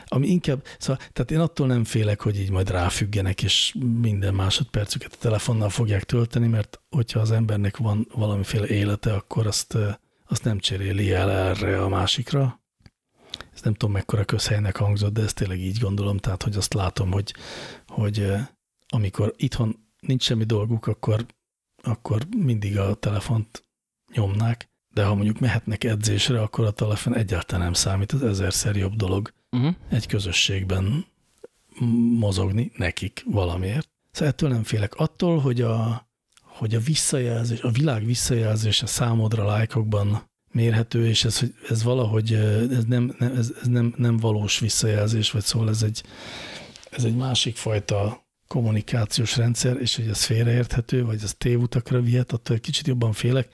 Ami inkább, szóval, tehát én attól nem félek, hogy így majd ráfüggenek, és minden másodpercüket a telefonnal fogják tölteni, mert hogyha az embernek van valamiféle élete, akkor azt, azt nem cseréli el erre a másikra. Ez nem tudom, mekkora közhelynek hangzott, de ezt tényleg így gondolom, tehát hogy azt látom, hogy, hogy amikor itthon nincs semmi dolguk, akkor, akkor mindig a telefont nyomnák, de ha mondjuk mehetnek edzésre, akkor a telefon egyáltalán nem számít, az ezerszer jobb dolog uh mhm. -huh. egy közösségben mozogni nekik valamiért. Szóval ettől nem félek. Attól, hogy a, hogy a visszajelzés, a világ visszajelzése számodra lájkokban mérhető, és ez, ez valahogy ez nem, nem, ez, ez nem, nem valós visszajelzés, vagy szóval ez egy, ez egy másik fajta kommunikációs rendszer, és hogy ez félreérthető, vagy ez tévutakra vihet, attól egy kicsit jobban félek.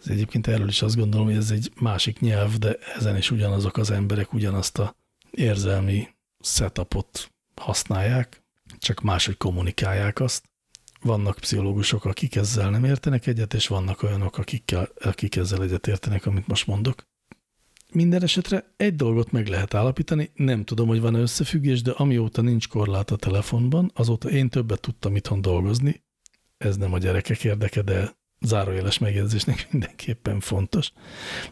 Ez egyébként erről is azt gondolom, hogy ez egy másik nyelv, de ezen is ugyanazok az emberek ugyanazt a érzelmi setupot használják, csak máshogy kommunikálják azt. Vannak pszichológusok, akik ezzel nem értenek egyet, és vannak olyanok, akikkel, akik ezzel egyet értenek, amit most mondok. Minden esetre egy dolgot meg lehet állapítani, nem tudom, hogy van-e összefüggés, de amióta nincs korlát a telefonban, azóta én többet tudtam itthon dolgozni. Ez nem a gyerekek érdeke, de zárójeles megjegyzésnek mindenképpen fontos.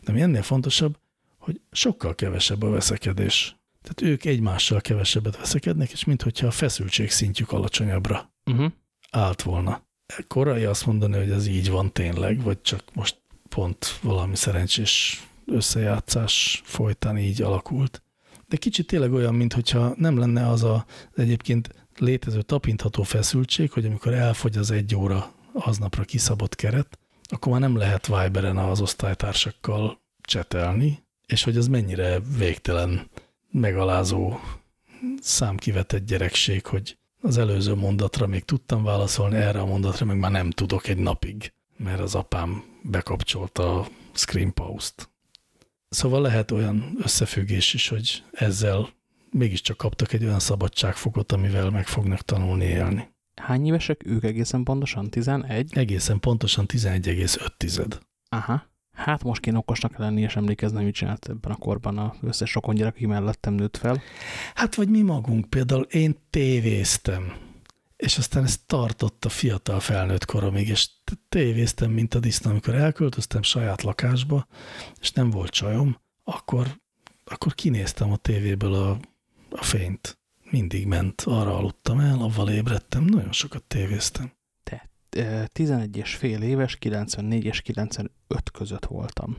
De mi ennél fontosabb, hogy sokkal kevesebb a veszekedés. Tehát ők egymással kevesebbet veszekednek, és minthogyha a feszültség szintjük alacsonyabbra uh -huh. állt volna. Korai azt mondani, hogy ez így van tényleg, vagy csak most pont valami szerencsés összejátszás folytán így alakult. De kicsit tényleg olyan, mintha nem lenne az a egyébként létező tapintható feszültség, hogy amikor elfogy az egy óra aznapra kiszabott keret, akkor már nem lehet Viberen az osztálytársakkal csetelni, és hogy ez mennyire végtelen, megalázó, számkivetett gyerekség, hogy az előző mondatra még tudtam válaszolni, erre a mondatra meg már nem tudok egy napig, mert az apám bekapcsolta a screen pause-t. Szóval lehet olyan összefüggés is, hogy ezzel mégiscsak kaptak egy olyan szabadságfokot, amivel meg fognak tanulni élni. Hány évesek ők egészen pontosan? 11? Egészen pontosan 11,5. Aha. Hát most kéne okosnak lenni, és emlékezni, mit csinált ebben a korban az összes sokon gyerek, aki mellettem nőtt fel. Hát vagy mi magunk, például én tévéztem, és aztán ezt tartott a fiatal felnőtt koromig, és tévéztem, mint a disznó, amikor elköltöztem saját lakásba, és nem volt csajom, akkor, akkor kinéztem a tévéből a, a fényt. Mindig ment, arra aludtam el, avval ébredtem, nagyon sokat tévéztem. 11 és fél éves, 94 és 95 között voltam.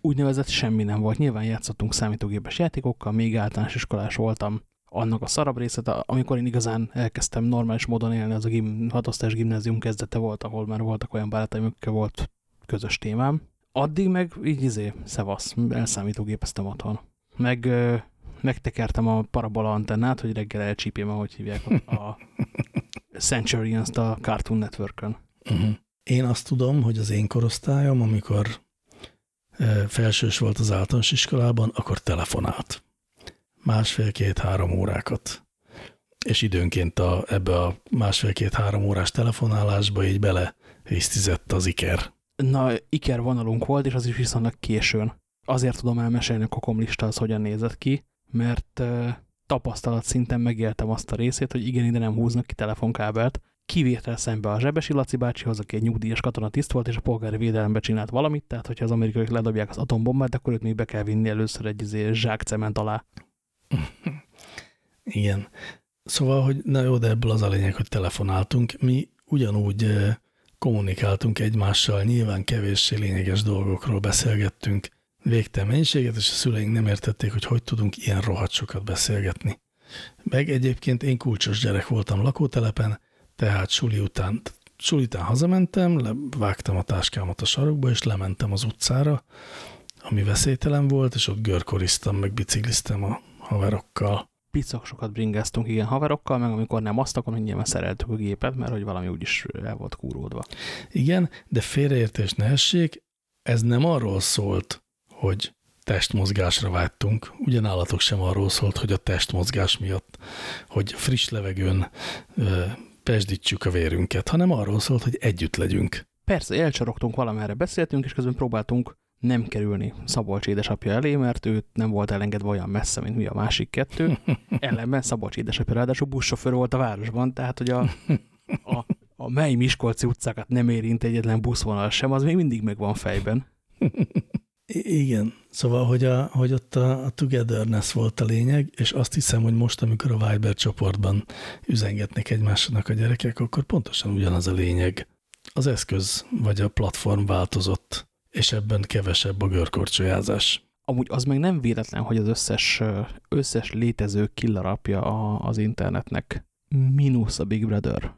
Úgynevezett semmi nem volt. Nyilván játszottunk számítógépes játékokkal, még általános iskolás voltam. Annak a szarabb részét, amikor én igazán elkezdtem normális módon élni, az a gim, hatosztás gimnázium kezdete volt, ahol már voltak olyan barátaim, akikkel volt közös témám. Addig meg így izé, szevasz, elszámítógépeztem otthon. Meg megtekertem a parabola antennát, hogy reggel elcsípjem, ahogy hívják a Centurions-t a Cartoon Network-ön. Uh mhm. -huh. Én azt tudom, hogy az én korosztályom, amikor felsős volt az általános iskolában, akkor telefonált. Másfél-két-három órákat. És időnként a, ebbe a másfél-két-három órás telefonálásba így bele hisztizett az Iker. Na, Iker vonalunk volt, és az is viszonylag későn. Azért tudom elmesélni, a kokomlista az hogyan nézett ki, mert tapasztalat szinten megéltem azt a részét, hogy igen, ide nem húznak ki telefonkábelt, kivétel szembe a Zsebesi Laci bácsihoz, aki egy nyugdíjas katonatiszt volt, és a polgári védelembe csinált valamit, tehát hogyha az amerikaiak ledobják az atombombát, akkor őt még be kell vinni először egy izé, zsák cement alá. Igen. Szóval, hogy na jó, de ebből az a lényeg, hogy telefonáltunk. Mi ugyanúgy kommunikáltunk egymással, nyilván kevéssé lényeges dolgokról beszélgettünk, végtelen mennyiséget, és a szüleink nem értették, hogy hogy tudunk ilyen rohadt sokat beszélgetni. Meg egyébként én kulcsos gyerek voltam lakótelepen, tehát suli után, suli után hazamentem, vágtam a táskámat a sarokba, és lementem az utcára, ami veszélytelen volt, és ott görkoriztam, meg bicikliztem a haverokkal. Picok sokat bringáztunk, igen, haverokkal, meg amikor nem azt, akkor nyilván szereltük a gépet, mert hogy valami úgyis el volt kúródva. Igen, de félreértés ne essék, ez nem arról szólt, hogy testmozgásra vágytunk. Ugyanállatok sem arról szólt, hogy a testmozgás miatt, hogy friss levegőn ö, pesdítsük a vérünket, hanem arról szólt, hogy együtt legyünk. Persze, elcsorogtunk valamerre, beszéltünk, és közben próbáltunk nem kerülni Szabolcs édesapja elé, mert őt nem volt elengedve olyan messze, mint mi a másik kettő. Ellenben Szabolcs édesapja ráadásul buszsofőr volt a városban, tehát hogy a, a, a mely Miskolci utcákat nem érint egyetlen buszvonal sem, az még mindig megvan fejben. Igen, szóval, hogy, a, hogy ott a, a togetherness volt a lényeg, és azt hiszem, hogy most, amikor a Viber csoportban üzengetnek egymásnak a gyerekek, akkor pontosan ugyanaz a lényeg. Az eszköz vagy a platform változott, és ebben kevesebb a görkorcsolyázás. Amúgy az meg nem véletlen, hogy az összes, összes létező killarapja az internetnek, mínusz a Big Brother,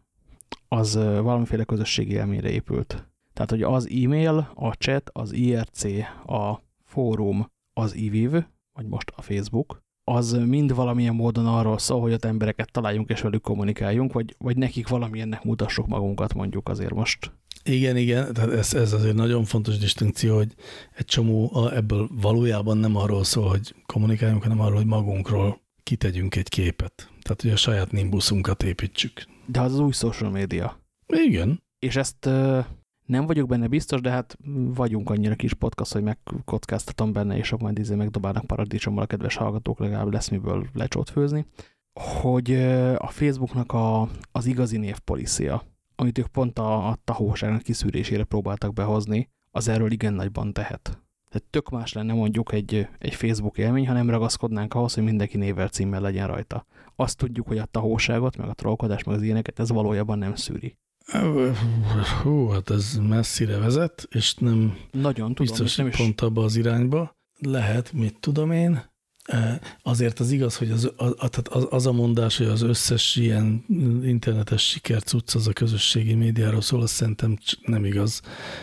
az valamiféle közösségi élményre épült. Tehát, hogy az e-mail, a chat, az IRC, a fórum, az IVIV, vagy most a Facebook, az mind valamilyen módon arról szól, hogy ott embereket találjunk és velük kommunikáljunk, vagy, vagy nekik valamilyennek mutassuk magunkat mondjuk azért most. Igen, igen, tehát ez, ez azért nagyon fontos distinkció, hogy egy csomó ebből valójában nem arról szól, hogy kommunikáljunk, hanem arról, hogy magunkról kitegyünk egy képet. Tehát, hogy a saját nimbuszunkat építsük. De az az új social média. Igen. És ezt nem vagyok benne biztos, de hát vagyunk annyira kis podcast, hogy megkockáztatom benne, és akkor majd izé megdobálnak paradicsommal a kedves hallgatók, legalább lesz miből lecsót főzni, hogy a Facebooknak a, az igazi névpolicia, amit ők pont a, a tahóságnak kiszűrésére próbáltak behozni, az erről igen nagyban tehet. Tehát tök más lenne mondjuk egy, egy Facebook élmény, ha nem ragaszkodnánk ahhoz, hogy mindenki nével címmel legyen rajta. Azt tudjuk, hogy a tahóságot, meg a trollkodást, meg az ilyeneket ez valójában nem szűri. Hú, hát ez messzire vezet, és nem Nagyon tudom, biztos, nem is... pont abba az irányba. Lehet, mit tudom én. Azért az igaz, hogy az, az, az, a mondás, hogy az összes ilyen internetes sikercucc az a közösségi médiáról szól, az szerintem nem igaz,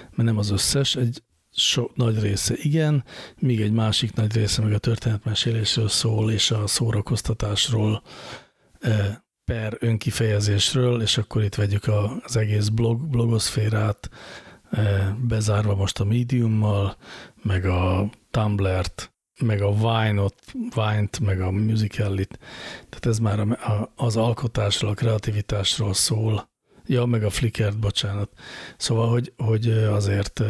mert nem az összes. Egy so, nagy része igen, míg egy másik nagy része meg a történetmesélésről szól, és a szórakoztatásról, per önkifejezésről, és akkor itt vegyük az egész blog, blogoszférát, bezárva most a Mediummal, meg a Tumblr-t, meg a Vine-ot, Vine-t, meg a musical-it. Tehát ez már a, a, az alkotásról, a kreativitásról szól. Ja, meg a Flickr-t, bocsánat. Szóval, hogy, hogy azért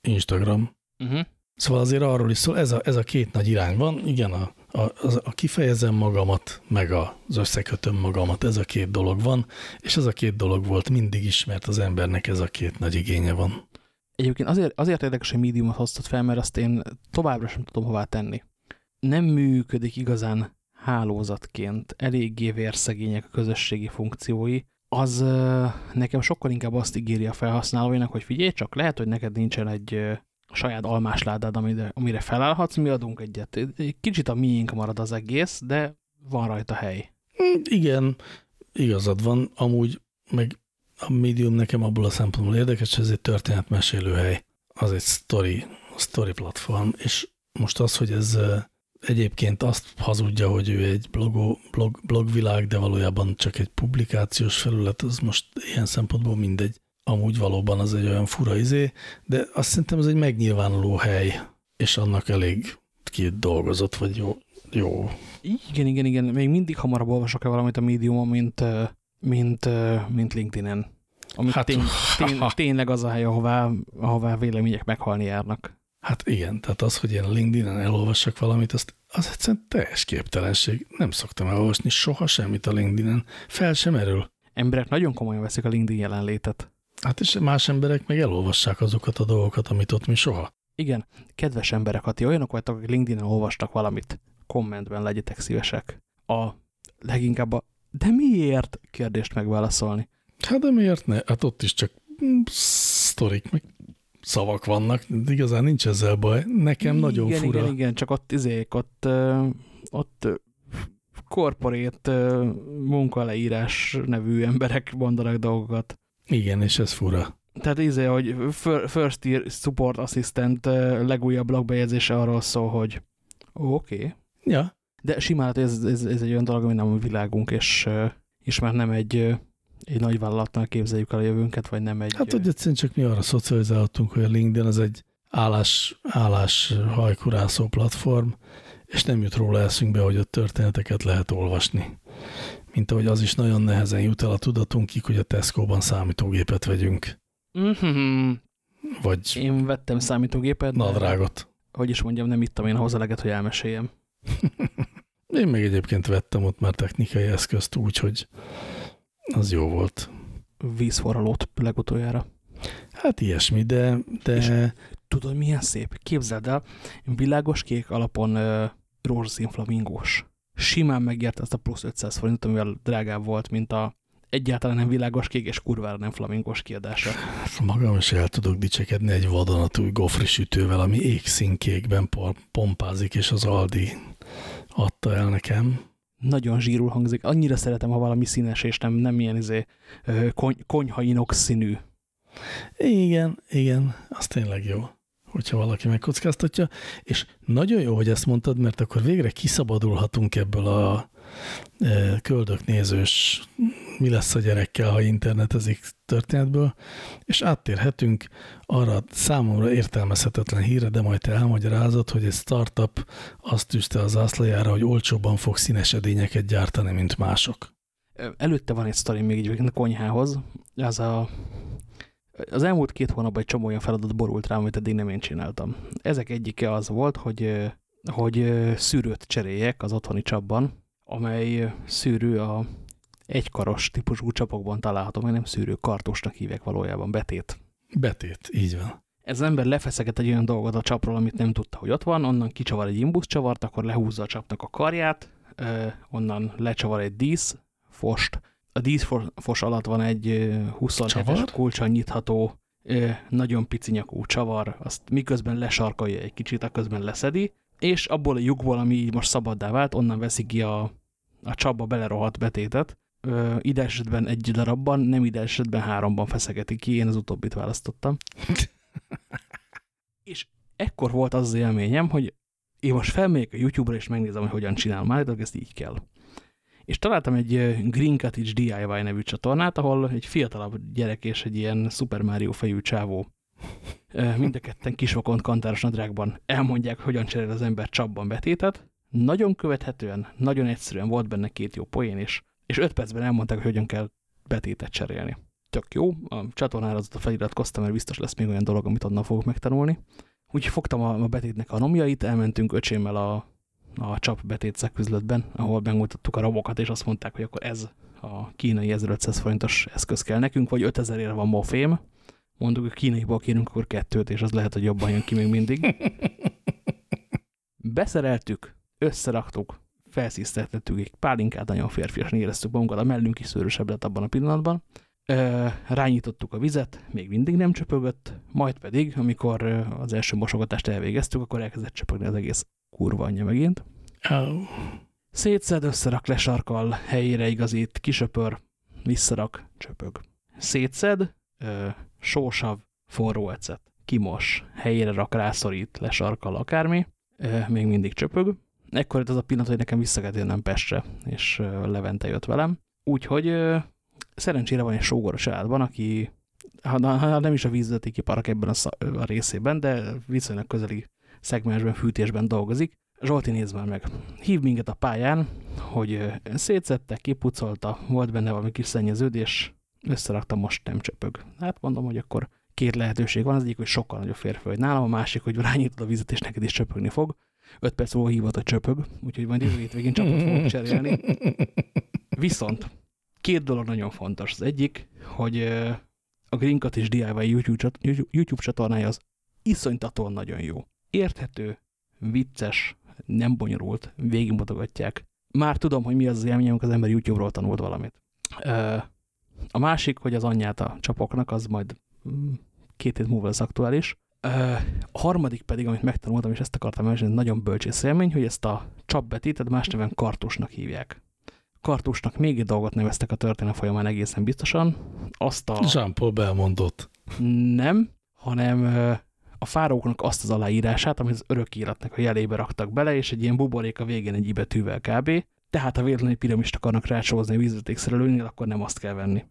Instagram. Uh -huh. Szóval azért arról is szól, ez a, ez a két nagy irány van. Igen, a, a, a kifejezem magamat, meg az összekötöm magamat, ez a két dolog van, és ez a két dolog volt mindig is, mert az embernek ez a két nagy igénye van. Egyébként azért, azért érdekes, hogy médiumot hoztad fel, mert azt én továbbra sem tudom hová tenni. Nem működik igazán hálózatként, eléggé vérszegények a közösségi funkciói, az nekem sokkal inkább azt ígéri a felhasználóinak, hogy figyelj csak, lehet, hogy neked nincsen egy saját almásládád, amire, amire felállhatsz, mi adunk egyet. Egy kicsit a miénk marad az egész, de van rajta hely. Hm, igen, igazad van. Amúgy meg a médium nekem abból a szempontból érdekes, hogy ez egy történetmesélő hely. Az egy story, story platform, és most az, hogy ez egyébként azt hazudja, hogy ő egy blogó, blog, blogvilág, de valójában csak egy publikációs felület, az most ilyen szempontból mindegy. Amúgy valóban az egy olyan fura izé, de azt szerintem ez egy megnyilvánuló hely, és annak elég két dolgozott, vagy jó. jó. Igen, igen, igen. Még mindig hamarabb olvasok-e valamit a médiumon, mint, mint, mint LinkedIn-en. Ami hát, tény, tény, tényleg az a hely, ahová, ahová vélemények meghalni járnak. Hát igen, tehát az, hogy én a LinkedIn-en elolvassak valamit, azt, az egyszerűen teljes képtelenség. Nem szoktam elolvasni soha semmit a LinkedIn-en. Fel sem erül. Emberek nagyon komolyan veszik a LinkedIn jelenlétet. Hát és más emberek meg elolvassák azokat a dolgokat, amit ott mi soha. Igen, kedves emberek, ha ti olyanok vagytok, akik LinkedIn-en olvastak valamit, kommentben legyetek szívesek. A leginkább a de miért kérdést megválaszolni. Hát de miért ne? Hát ott is csak sztorik, meg szavak vannak, igazán nincs ezzel baj. Nekem igen, nagyon fura. Igen, igen, csak ott izék, ott, ott korporét munkaleírás nevű emberek mondanak dolgokat. Igen, és ez fura. Tehát izé, hogy First Year Support Assistant legújabb blogbejegyzése arról szól, hogy oké. Okay. Ja. De simán ez, ez, ez egy olyan dolog, ami nem a világunk, és, és már nem egy egy nagy vállalatnál képzeljük el a jövőnket, vagy nem egy... Hát, hogy egyszerűen csak mi arra szocializáltunk, hogy a LinkedIn az egy állás, állás hajkurászó platform, és nem jut róla eszünkbe, hogy a történeteket lehet olvasni. Mint ahogy az is nagyon nehezen jut el a tudatunkig, hogy a Tesco-ban számítógépet vegyünk. Mm -hmm. Vagy... Én vettem számítógépet. Nadrágot. Hogy is mondjam, nem ittam én ahhoz eleget, hogy elmeséljem. én még egyébként vettem ott már technikai eszközt úgy, hogy az jó volt. Vízforralót legutoljára. Hát ilyesmi, de... de... És tudod, milyen szép? Képzeld el, világos kék alapon uh, rózsaszín flamingós. Simán megért ezt a plusz 500 forintot, amivel drágább volt, mint a egyáltalán nem világos kék és kurvára nem flamingós kiadása. Magam is el tudok dicsekedni egy vadonatúj gofri sütővel, ami égszínkékben pompázik, és az Aldi adta el nekem nagyon zsírul hangzik. Annyira szeretem, ha valami színes, és nem, nem ilyen izé, kony, konyha inox színű. Igen, igen, az tényleg jó, hogyha valaki megkockáztatja. És nagyon jó, hogy ezt mondtad, mert akkor végre kiszabadulhatunk ebből a köldöknézős mi lesz a gyerekkel, ha internetezik történetből, és áttérhetünk arra számomra értelmezhetetlen híre, de majd te elmagyarázod, hogy egy startup azt tűzte az ászlajára, hogy olcsóbban fog színes edényeket gyártani, mint mások. Előtte van egy sztori még így a konyhához. Az a, az elmúlt két hónapban egy csomó olyan feladat borult rám, amit eddig nem én csináltam. Ezek egyike az volt, hogy, hogy szűrőt cseréljek az otthoni csapban, amely szűrő a egykaros típusú csapokban található, meg nem szűrő, kartósnak hívják valójában, betét. Betét, így van. Ez ember lefeszeget egy olyan dolgot a csapról, amit nem tudta, hogy ott van, onnan kicsavar egy imbuszcsavart, akkor lehúzza a csapnak a karját, onnan lecsavar egy dísz, fost. A díszfos alatt van egy 27-es kulcsan nyitható, nagyon pici nyakú csavar, azt miközben lesarkolja egy kicsit, a közben leszedi, és abból a lyukból, ami így most szabaddá vált, onnan veszi ki a, a csapba belerohadt betétet. Ö, ide esetben egy darabban, nem ide esetben háromban feszegeti ki, én az utóbbit választottam. és ekkor volt az az élményem, hogy én most felmegyek a YouTube-ra, és megnézem, hogy hogyan csinálom. Állítólag ezt így kell. És találtam egy Green Cottage DIY nevű csatornát, ahol egy fiatalabb gyerek és egy ilyen Super Mario fejű csávó Mind a ketten kisokont kantáros nadrágban elmondják, hogyan cserél az ember csapban betétet. Nagyon követhetően, nagyon egyszerűen volt benne két jó poén is, és öt percben elmondták, hogy hogyan kell betétet cserélni. Tök jó, a csatornára azóta feliratkoztam, mert biztos lesz még olyan dolog, amit onnan fogok megtanulni. Úgyhogy fogtam a, betétnek a nomjait, elmentünk öcsémmel a, a csap betét szeküzletben, ahol bemutattuk a rabokat, és azt mondták, hogy akkor ez a kínai 1500 forintos eszköz kell nekünk, vagy 5000 ére van mofém. Mondjuk, hogy kínaiból kérünk akkor kettőt, és az lehet, hogy jobban jön ki még mindig. Beszereltük, összeraktuk, felszíztetettük egy pálinkát, nagyon férfiasan éreztük magunkat, a mellünk is szőrösebb lett abban a pillanatban. Rányítottuk a vizet, még mindig nem csöpögött, majd pedig, amikor az első mosogatást elvégeztük, akkor elkezdett csöpögni az egész kurva anyja megint. Oh. Szétszed, összerak, lesarkal, helyére igazít, kisöpör, visszarak, csöpög. Szétszed, ö, sósav, forró ecet, kimos, helyére rak, rászorít, lesarkal, akármi, még mindig csöpög. Ekkor ez a pillanat, hogy nekem vissza kellett Pestre, és Levente jött velem. Úgyhogy szerencsére van egy sógoros családban, aki ha, nem is a vízvezetéki park ebben a, a részében, de viszonylag közeli szegmensben, fűtésben dolgozik. Zsolti, nézd már meg. Hív minket a pályán, hogy szétszette, kipucolta, volt benne valami kis szennyeződés, összerakta, most nem csöpög. Hát mondom, hogy akkor két lehetőség van, az egyik, hogy sokkal nagyobb férfi vagy nálam, a másik, hogy rányítod a vizet, és neked is csöpögni fog. Öt perc múlva hívott, hogy csöpög, úgyhogy majd jövő hétvégén csapot fogok cserélni. Viszont két dolog nagyon fontos. Az egyik, hogy a Greencut és DIY YouTube, YouTube csatornája az iszonytatóan nagyon jó. Érthető, vicces, nem bonyolult, végigmutogatják. Már tudom, hogy mi az az élmény, amikor az ember YouTube-ról tanult valamit. A másik, hogy az anyját a csapoknak, az majd mm, két hét múlva lesz aktuális. A harmadik pedig, amit megtanultam, és ezt akartam mesélni, nagyon bölcsész élmény, hogy ezt a csapbetétet más neven kartusnak hívják. Kartusnak még egy dolgot neveztek a történet folyamán egészen biztosan. Azt a... Jean-Paul belmondott. Nem, hanem a fáróknak azt az aláírását, amit az örök életnek a jelébe raktak bele, és egy ilyen buborék a végén egy íbetűvel kb. Tehát ha véletlenül piramist akarnak rácsózni a vízvetékszerelőnél, akkor nem azt kell venni.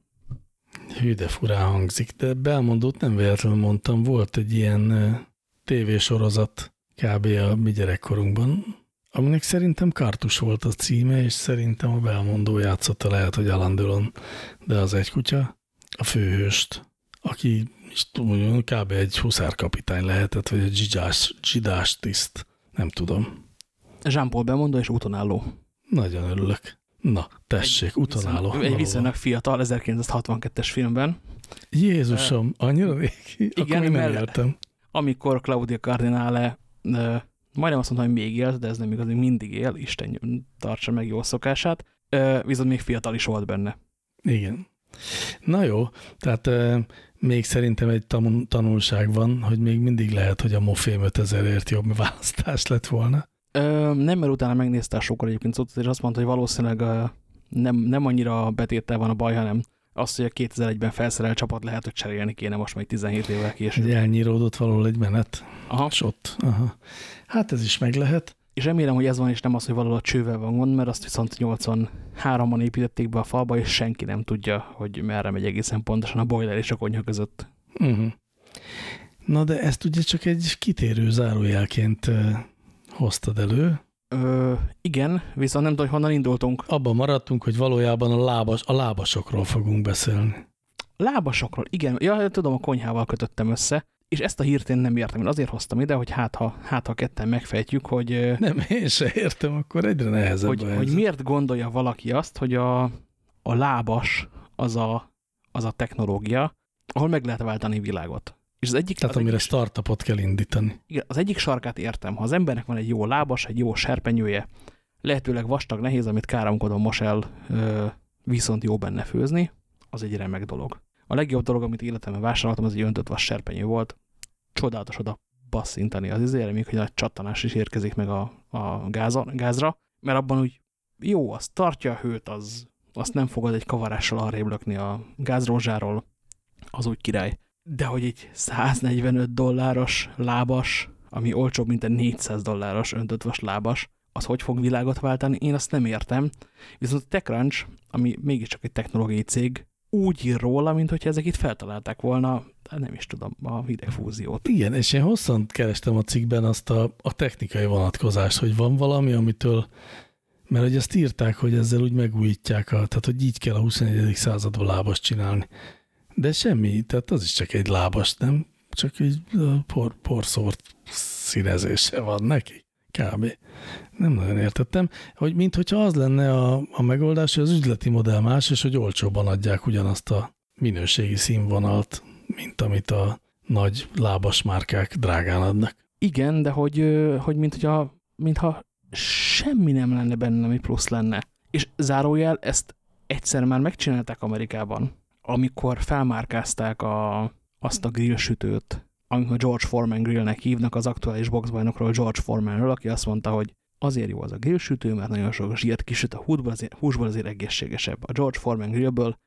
Hű, de furán hangzik, de belmondót nem véletlenül mondtam, volt egy ilyen tévésorozat kb. a mi gyerekkorunkban, aminek szerintem Kartus volt a címe, és szerintem a belmondó játszotta lehet, hogy Alan de az egy kutya, a főhőst, aki tudom, kb. egy huszárkapitány lehetett, vagy egy zsidás, zsidás tiszt. Nem tudom. Jean-Paul bemondó és útonálló. Nagyon örülök. Na, tessék, egy, útonálló. Egy viszonylag fiatal, 1962-es filmben. Jézusom, annyira régi? Igen, Akkor nem éltem. Amikor Claudia Cardinale majdnem azt mondtam, hogy még élt, de ez nem igaz, hogy mindig él, Isten tartsa meg jó szokását, viszont még fiatal is volt benne. Igen. Na jó, tehát még szerintem egy tanulság van, hogy még mindig lehet, hogy a Mofém 5000ért jobb választás lett volna. Ö, nem, mert utána megnézte a sokkal egyébként szót, és azt mondta, hogy valószínűleg uh, nem, nem annyira betéttel van a baj, hanem azt, hogy a 2001-ben felszerelt csapat lehet, hogy cserélni kéne most majd 17 évvel később. Elnyíródott valahol egy menet. Aha. És ott. Aha. Hát ez is meg lehet. És remélem, hogy ez van, és nem az, hogy valahol a csővel van gond, mert azt viszont 83-ban építették be a falba, és senki nem tudja, hogy merre megy egészen pontosan a boiler és a konyha között. Uh -huh. Na de ezt ugye csak egy kitérő zárójelként hoztad elő. Ö, igen, viszont nem tudom, hogy honnan indultunk. Abban maradtunk, hogy valójában a, lábas, a lábasokról fogunk beszélni. Lábasokról, igen. Ja, tudom, a konyhával kötöttem össze. És ezt a hírt én nem értem. Én azért hoztam ide, hogy hát ha, hát ha ketten megfejtjük, hogy... Nem, én se értem, akkor egyre nehezebb hogy, hogy miért gondolja valaki azt, hogy a, a lábas az a, az a technológia, ahol meg lehet váltani világot. És az egyik, Tehát az amire egyik, startupot kell indítani. Igen, az egyik sarkát értem. Ha az embernek van egy jó lábas, egy jó serpenyője, lehetőleg vastag, nehéz, amit káromkodom mos el, viszont jó benne főzni, az egy remek dolog. A legjobb dolog, amit életemben vásároltam, az egy öntött vas serpenyő volt. Csodálatos oda passzintani az izére, még hogy a csattanás is érkezik meg a, a gáza, gázra, mert abban úgy jó, az tartja a hőt, az, azt nem fogod egy kavarással arrébb lökni a gázrózsáról, az úgy király. De hogy egy 145 dolláros lábas, ami olcsóbb, mint egy 400 dolláros öntött lábas, az hogy fog világot váltani, én azt nem értem. Viszont a TechCrunch, ami mégiscsak egy technológiai cég, úgy ír róla, mint hogyha ezek itt feltalálták volna, nem is tudom, a hidegfúziót. Igen, és én hosszan kerestem a cikkben azt a, a technikai vonatkozást, hogy van valami, amitől, mert hogy ezt írták, hogy ezzel úgy megújítják, a, tehát hogy így kell a 21. században lábast csinálni. De semmi, tehát az is csak egy lábas, nem? Csak egy por, porszórt színezése van neki. Kb. Nem nagyon értettem, hogy minthogyha az lenne a, a megoldás, hogy az üzleti modell más, és hogy olcsóban adják ugyanazt a minőségi színvonalt, mint amit a nagy lábas márkák drágán adnak. Igen, de hogy, hogy mint hogyha, mintha semmi nem lenne benne, ami plusz lenne. És zárójel, ezt egyszer már megcsinálták Amerikában, amikor felmárkázták a, azt a grillsütőt, amit a George Foreman grillnek hívnak az aktuális boxbajnokról George Foremanről, aki azt mondta, hogy azért jó az a grillsütő, mert nagyon sok zsírt kisüt a húsból, azért, húsból azért egészségesebb. A George Foreman grillből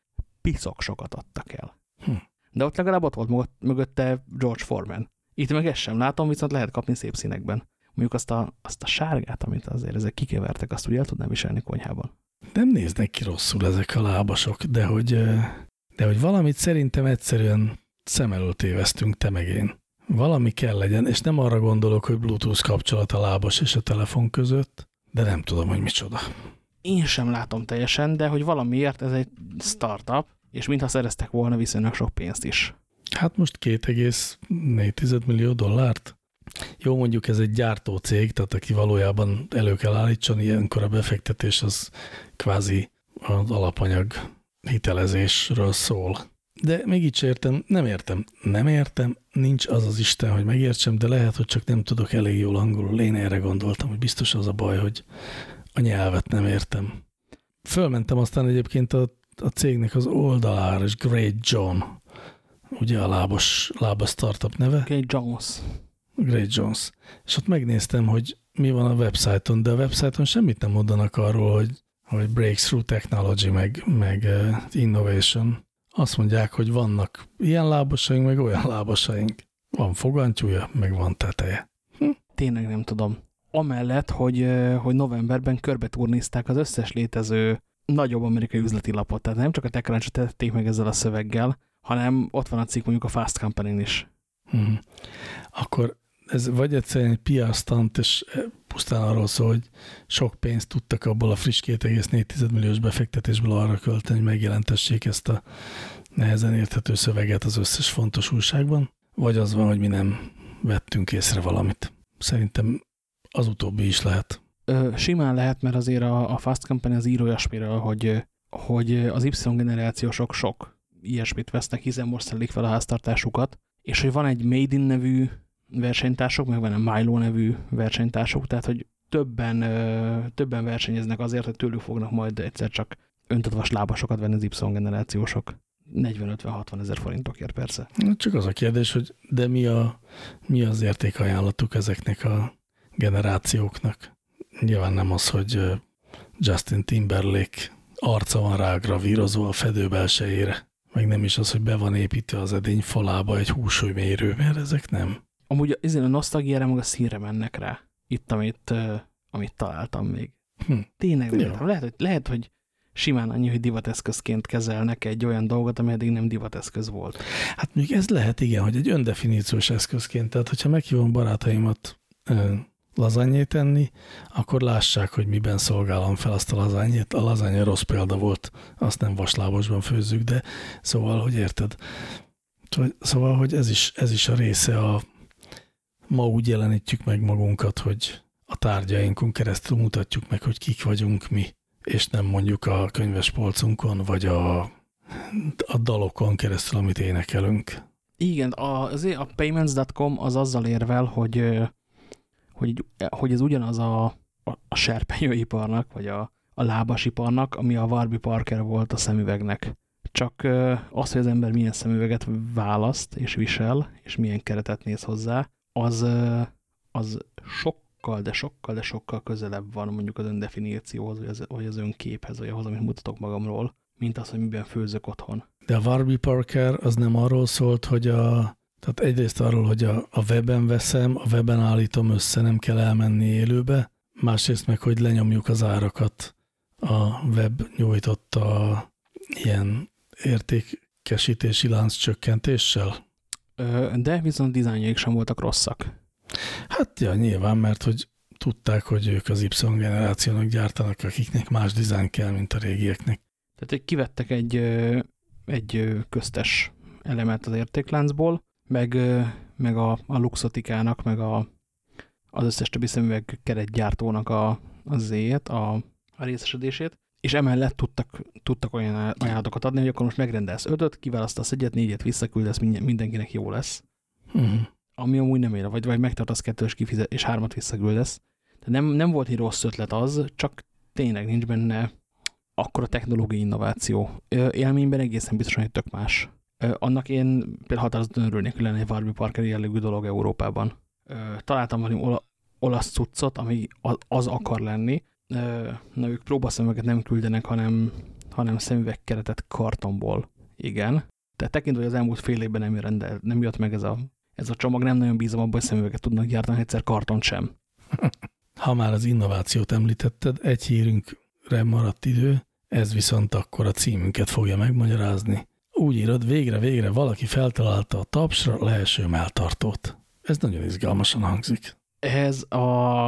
piszok sokat adtak el. Hm. De ott legalább ott volt mögötte George Foreman. Itt meg ezt sem látom, viszont lehet kapni szép színekben. Mondjuk azt a, azt a sárgát, amit azért ezek kikevertek, azt úgy el tudnám viselni konyhában. Nem néznek ki rosszul ezek a lábasok, de hogy, de hogy valamit szerintem egyszerűen szem előtt évesztünk, te meg én. Valami kell legyen, és nem arra gondolok, hogy Bluetooth kapcsolat a lábas és a telefon között, de nem tudom, hogy micsoda. Én sem látom teljesen, de hogy valamiért ez egy startup, és mintha szereztek volna viszonylag sok pénzt is. Hát most 2,4 millió dollárt? Jó, mondjuk ez egy gyártó cég, tehát aki valójában elő kell állítson, ilyenkor a befektetés az kvázi az alapanyag hitelezésről szól. De még így értem, nem értem, nem értem, nincs az az Isten, hogy megértsem, de lehet, hogy csak nem tudok elég jól angolul. Én erre gondoltam, hogy biztos az a baj, hogy a nyelvet nem értem. Fölmentem aztán egyébként a, a cégnek az oldalára, és Great John, ugye a lábos, lábas startup neve. Great Jones. Great Jones. És ott megnéztem, hogy mi van a websájton, de a websájton semmit nem mondanak arról, hogy, hogy breakthrough technology, meg, meg uh, innovation. Azt mondják, hogy vannak ilyen lábasaink, meg olyan lábasaink. Van fogantyúja, meg van teteje. Hm. Tényleg nem tudom. Amellett, hogy, hogy novemberben körbeturnézták az összes létező nagyobb amerikai üzleti lapot. Tehát nem csak a TechCrunch tették meg ezzel a szöveggel, hanem ott van a cikk mondjuk a Fast company is. Hmm. Akkor ez vagy egyszerűen egy PR stunt, és pusztán arról szól, hogy sok pénzt tudtak abból a friss 2,4 milliós befektetésből arra költeni, hogy megjelentessék ezt a nehezen érthető szöveget az összes fontos újságban, vagy az van, hogy mi nem vettünk észre valamit. Szerintem az utóbbi is lehet. Ö, simán lehet, mert azért a, a Fast Company az író olyasmiről, hogy, hogy az Y-generációsok sok ilyesmit vesznek, hiszen most szellik fel a háztartásukat, és hogy van egy Made in nevű versenytársuk, meg van a Milo nevű versenytársuk, tehát hogy többen, többen versenyeznek azért, hogy tőlük fognak majd egyszer csak öntatvas lábasokat venni az Y-generációsok. 40-50-60 ezer forintokért persze. Csak az a kérdés, hogy de mi, a, mi az értékajánlatuk ezeknek a generációknak? Nyilván nem az, hogy Justin Timberlake arca van rágravírozva a fedő belsejére. Meg nem is az, hogy be van építve az edény falába egy húsúlymérő, mert ezek nem. Amúgy ezért a nosztalgiára, meg a színre mennek rá. Itt, amit, uh, amit találtam még. Hm. Tényleg lehet, hogy, lehet, hogy simán annyi, hogy divateszközként kezelnek egy olyan dolgot, ami eddig nem divateszköz volt. Hát még ez lehet, igen, hogy egy öndefiníciós eszközként. Tehát, hogyha meghívom barátaimat lazanyét tenni, akkor lássák, hogy miben szolgálom fel azt a lazanyét. A lazanya rossz példa volt, azt nem vaslábosban főzzük, de szóval, hogy érted? Szóval, hogy ez is, ez is a része a, ma úgy jelenítjük meg magunkat, hogy a tárgyainkon keresztül mutatjuk meg, hogy kik vagyunk mi, és nem mondjuk a könyvespolcunkon, vagy a, a dalokon keresztül, amit énekelünk. Igen, a, a payments.com az azzal érvel, hogy, hogy, hogy ez ugyanaz a, a, a serpenyőiparnak, vagy a, a lábasiparnak, ami a Warby Parker volt a szemüvegnek. Csak az, hogy az ember milyen szemüveget választ és visel, és milyen keretet néz hozzá, az, az sokkal, de sokkal, de sokkal közelebb van mondjuk az öndefinícióhoz, vagy az, vagy az önképhez, vagy ahhoz, amit mutatok magamról, mint az, hogy miben főzök otthon. De a Warby Parker az nem arról szólt, hogy a, tehát egyrészt arról, hogy a, a weben veszem, a weben állítom össze, nem kell elmenni élőbe, másrészt meg, hogy lenyomjuk az árakat a web nyújtotta ilyen értékesítési lánc csökkentéssel? De viszont dizájnjaik sem voltak rosszak. Hát ja, nyilván, mert hogy tudták, hogy ők az Y generációnak gyártanak, akiknek más dizájn kell, mint a régieknek. Tehát egy kivettek egy, egy köztes elemet az értékláncból, meg, meg a, a Luxotikának, meg a, az összes többi szemüveg keretgyártónak a, a zéjét, a, a részesedését, és emellett tudtak, tudtak olyan ajánlatokat adni, hogy akkor most megrendelsz ötöt, kiválasztasz egyet, négyet visszaküldesz, mindenkinek jó lesz. -huh. Ami amúgy nem ér, vagy, vagy megtartasz kettős kifizet, és hármat visszaküldesz. De nem, nem volt egy rossz ötlet az, csak tényleg nincs benne akkor a technológiai innováció. Élményben egészen biztosan, hogy tök más. Annak én például határozottan örülnék, hogy lenne egy Warby Parker jellegű dolog Európában. Találtam valami olasz cuccot, ami az akar lenni. Na, ők próbaszemüveget nem küldenek, hanem, hanem szemüvegkeretet kartonból. Igen. Tehát tekintve, hogy az elmúlt fél évben nem, rendel, nem jött meg ez a, ez a csomag, nem nagyon bízom abban, hogy szemüveget tudnak gyártani, egyszer karton sem. Ha már az innovációt említetted, egy hírünkre maradt idő, ez viszont akkor a címünket fogja megmagyarázni. Úgy írod, végre-végre valaki feltalálta a tapsra leeső melltartót. Ez nagyon izgalmasan hangzik. Ez a,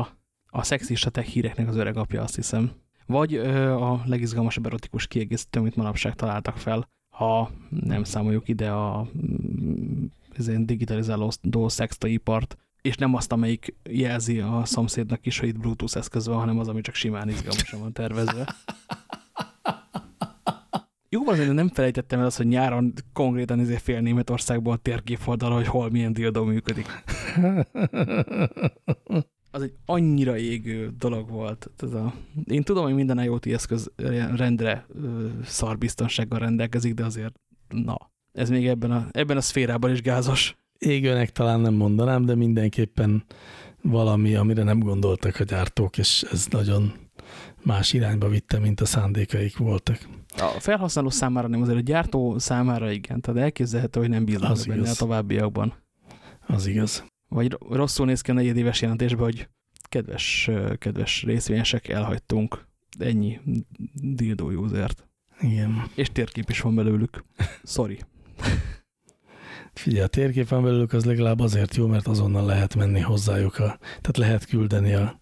a szexista tech híreknek az öreg apja, azt hiszem. Vagy ö, a legizgalmasabb erotikus kiegészítő, amit manapság találtak fel, ha nem számoljuk ide a mm, digitalizálódó szextaipart, és nem azt, amelyik jelzi a szomszédnak is, hogy itt Bluetooth eszköz van, hanem az, ami csak simán izgalmasan van tervezve. Jó, azért nem felejtettem el azt, hogy nyáron konkrétan ezért fél Németországból térkép oldalra, hogy hol milyen diadó működik. Az egy annyira égő dolog volt. Ez a, én tudom, hogy minden IoT eszköz rendre szarbiztonsággal rendelkezik, de azért na, ez még ebben a, ebben a szférában is gázos. Égőnek talán nem mondanám, de mindenképpen valami, amire nem gondoltak a gyártók, és ez nagyon más irányba vitte, mint a szándékaik voltak. A felhasználó számára nem, azért a gyártó számára igen, tehát elképzelhető, hogy nem bíznak benne igaz. a továbbiakban. Az igaz. Vagy rosszul néz ki a negyedéves jelentésben, hogy kedves, kedves részvényesek, elhagytunk ennyi dildo usert. Igen. És térkép is van belőlük. Sorry. Figyelj, a térképen belőlük az legalább azért jó, mert azonnal lehet menni hozzájuk, a, tehát lehet küldeni a,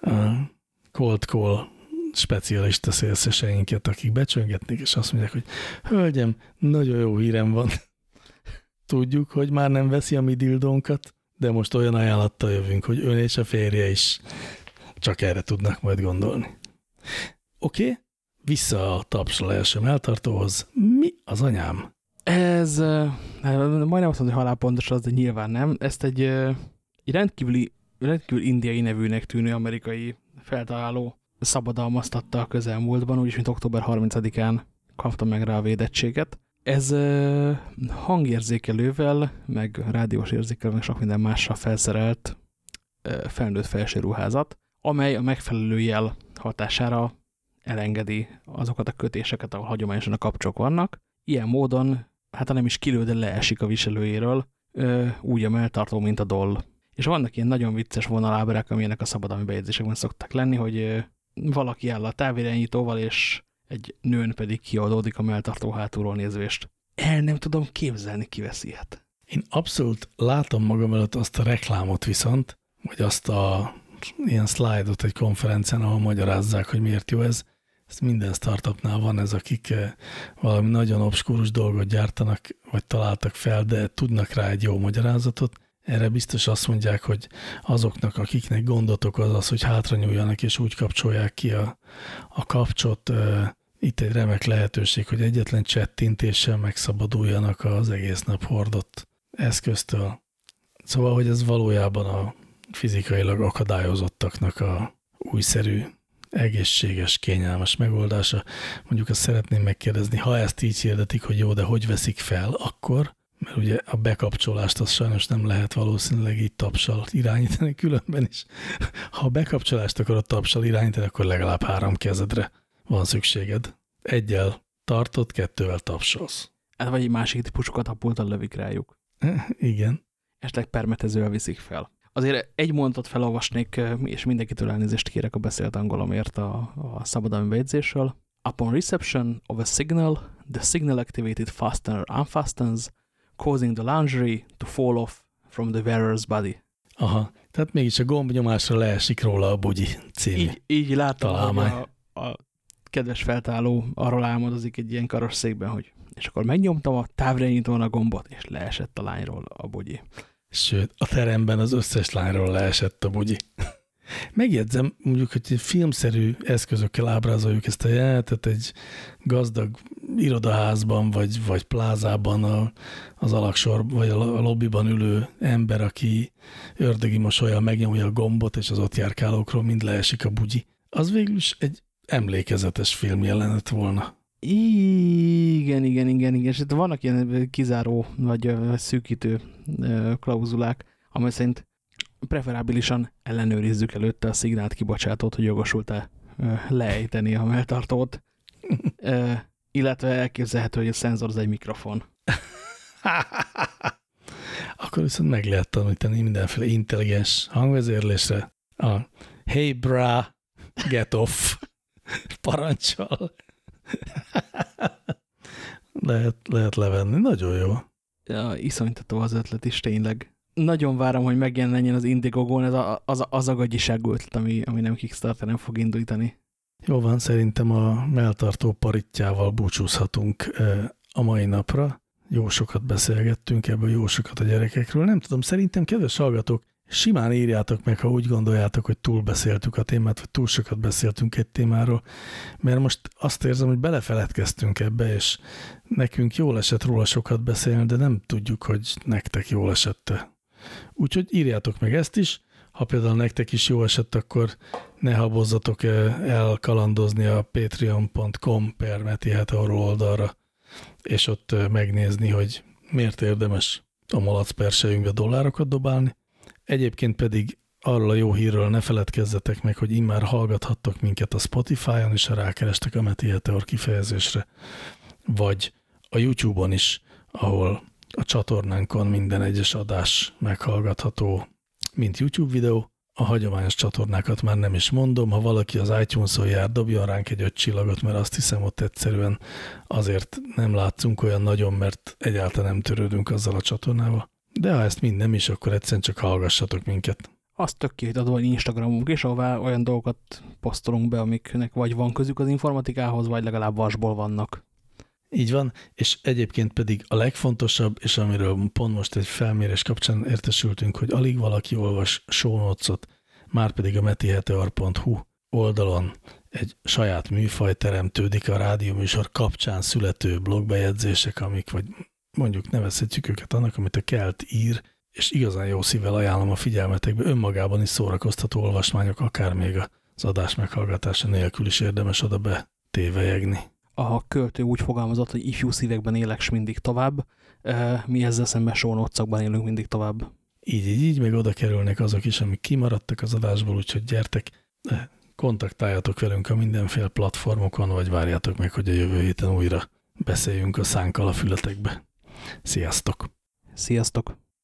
a cold call specialista szélszeseinket, akik becsöngetnék, és azt mondják, hogy hölgyem, nagyon jó hírem van. Tudjuk, hogy már nem veszi a mi dildónkat, de most olyan ajánlattal jövünk, hogy ön és a férje is csak erre tudnak majd gondolni. Oké, okay, vissza a tapsra első eltartóhoz. Mi az anyám? Ez majdnem azt mondom, hogy halálpontos az, de nyilván nem. Ezt egy, egy rendkívüli, rendkívül indiai nevűnek tűnő amerikai feltaláló szabadalmaztatta a közelmúltban, úgyis, mint október 30-án kapta meg rá a védettséget. Ez hangérzékelővel, meg rádiós érzékelővel, meg sok minden mással felszerelt felnőtt felsőruházat, amely a megfelelő jel hatására elengedi azokat a kötéseket, ahol hagyományosan a kapcsok vannak. Ilyen módon, hát ha nem is kilő, de leesik a viselőjéről, úgy a melltartó, mint a doll. És vannak ilyen nagyon vicces vonalábrák, amilyenek a szabadalmi bejegyzésekben szoktak lenni, hogy valaki áll a távirányítóval, és egy nőn pedig kiadódik a melltartó hátulról nézvést. El nem tudom képzelni, ki vesz ilyet. Én abszolút látom magam előtt azt a reklámot viszont, vagy azt a ilyen szlájdot egy konferencen, ahol magyarázzák, hogy miért jó ez. Ez minden startupnál van ez, akik eh, valami nagyon obskúrus dolgot gyártanak, vagy találtak fel, de tudnak rá egy jó magyarázatot, erre biztos azt mondják, hogy azoknak, akiknek gondotok az az, hogy hátra nyúljanak és úgy kapcsolják ki a, a kapcsot, itt egy remek lehetőség, hogy egyetlen csettintéssel megszabaduljanak az egész nap hordott eszköztől. Szóval, hogy ez valójában a fizikailag akadályozottaknak a újszerű, egészséges, kényelmes megoldása. Mondjuk azt szeretném megkérdezni, ha ezt így hirdetik, hogy jó, de hogy veszik fel, akkor mert ugye a bekapcsolást azt sajnos nem lehet valószínűleg így tapsal irányítani különben is. Ha a bekapcsolást akarod tapsal irányítani, akkor legalább három kezedre van szükséged. Egyel tartott, kettővel tapsolsz. Vagy egy másik típusú katapultal lövik rájuk. Igen. Esetleg permetezővel viszik fel. Azért egy mondatot felolvasnék, és mindenkitől elnézést kérek a beszélt angolomért a, a szabadalmi bejegyzésről. Upon reception of a signal, the signal activated fastener unfastens, causing the lingerie to fall off from the wearer's body. Aha, tehát mégis a gombnyomásra leesik róla a bugyi című. Így, így látom, Találmány. hogy a, a kedves feltáló arról álmodozik egy ilyen karosszékben, hogy és akkor megnyomtam a távirányítón a gombot, és leesett a lányról a bugyi. Sőt, a teremben az összes lányról leesett a bugyi. Megjegyzem, mondjuk, hogy filmszerű eszközökkel ábrázoljuk ezt a jelenetet egy gazdag irodaházban, vagy, vagy plázában a, az alaksor, vagy a lobbyban ülő ember, aki ördögi mosolya megnyomja a gombot, és az ott járkálókról mind leesik a bugyi. Az végül is egy emlékezetes filmjelenet volna. Igen, igen, igen, igen. És itt vannak ilyen kizáró vagy szűkítő klauzulák, amely szerint preferábilisan ellenőrizzük előtte a szignált kibocsátót, hogy jogosult-e leejteni a melltartót, illetve elképzelhető, hogy a szenzor az egy mikrofon. Akkor viszont meg lehet tanítani mindenféle intelligens hangvezérlésre. A Hey bra, get off parancsal. lehet, lehet levenni, nagyon jó. Ja, iszonytató az ötlet is tényleg. Nagyon várom, hogy megjelenjen az Indiegogon ez a, az, az a gagyiságú ötlet, ami, ami nem Kickstarter nem fog indítani. Jó van, szerintem a melltartó paritjával búcsúzhatunk a mai napra. Jó sokat beszélgettünk ebből, jó sokat a gyerekekről. Nem tudom, szerintem, kedves hallgatók, simán írjátok meg, ha úgy gondoljátok, hogy túlbeszéltük a témát, vagy túl sokat beszéltünk egy témáról, mert most azt érzem, hogy belefeledkeztünk ebbe, és nekünk jól esett róla sokat beszélni, de nem tudjuk, hogy nektek jól esette. Úgyhogy írjátok meg ezt is, ha például nektek is jó esett, akkor ne habozzatok el kalandozni a patreon.com per Meti Heteor oldalra, és ott megnézni, hogy miért érdemes a malac persejünkbe dollárokat dobálni. Egyébként pedig arról a jó hírről ne feledkezzetek meg, hogy immár hallgathattok minket a Spotify-on, és ha rákerestek a Meti Heteor kifejezésre, vagy a YouTube-on is, ahol a csatornánkon minden egyes adás meghallgatható, mint YouTube videó. A hagyományos csatornákat már nem is mondom, ha valaki az iTunes-on jár, dobjon ránk egy öt csillagot, mert azt hiszem ott egyszerűen azért nem látszunk olyan nagyon, mert egyáltalán nem törődünk azzal a csatornával. De ha ezt mind nem is, akkor egyszerűen csak hallgassatok minket. Az tök ki, hogy adva egy Instagramunk, és ahová olyan dolgokat posztolunk be, amiknek vagy van közük az informatikához, vagy legalább vasból vannak. Így van, és egyébként pedig a legfontosabb, és amiről pont most egy felmérés kapcsán értesültünk, hogy alig valaki olvas show már pedig a metiheteor.hu oldalon egy saját műfaj teremtődik a rádióműsor kapcsán születő blogbejegyzések, amik, vagy mondjuk nevezhetjük őket annak, amit a Kelt ír, és igazán jó szívvel ajánlom a figyelmetekbe, önmagában is szórakoztató olvasmányok, akár még az adás meghallgatása nélkül is érdemes oda betévejegni a költő úgy fogalmazott, hogy ifjú szívekben élek s mindig tovább, mi ezzel szemben sónócakban élünk mindig tovább. Így, így, így, meg oda kerülnek azok is, amik kimaradtak az adásból, úgyhogy gyertek, kontaktáljatok velünk a mindenféle platformokon, vagy várjátok meg, hogy a jövő héten újra beszéljünk a szánkkal a fületekbe. Sziasztok! Sziasztok!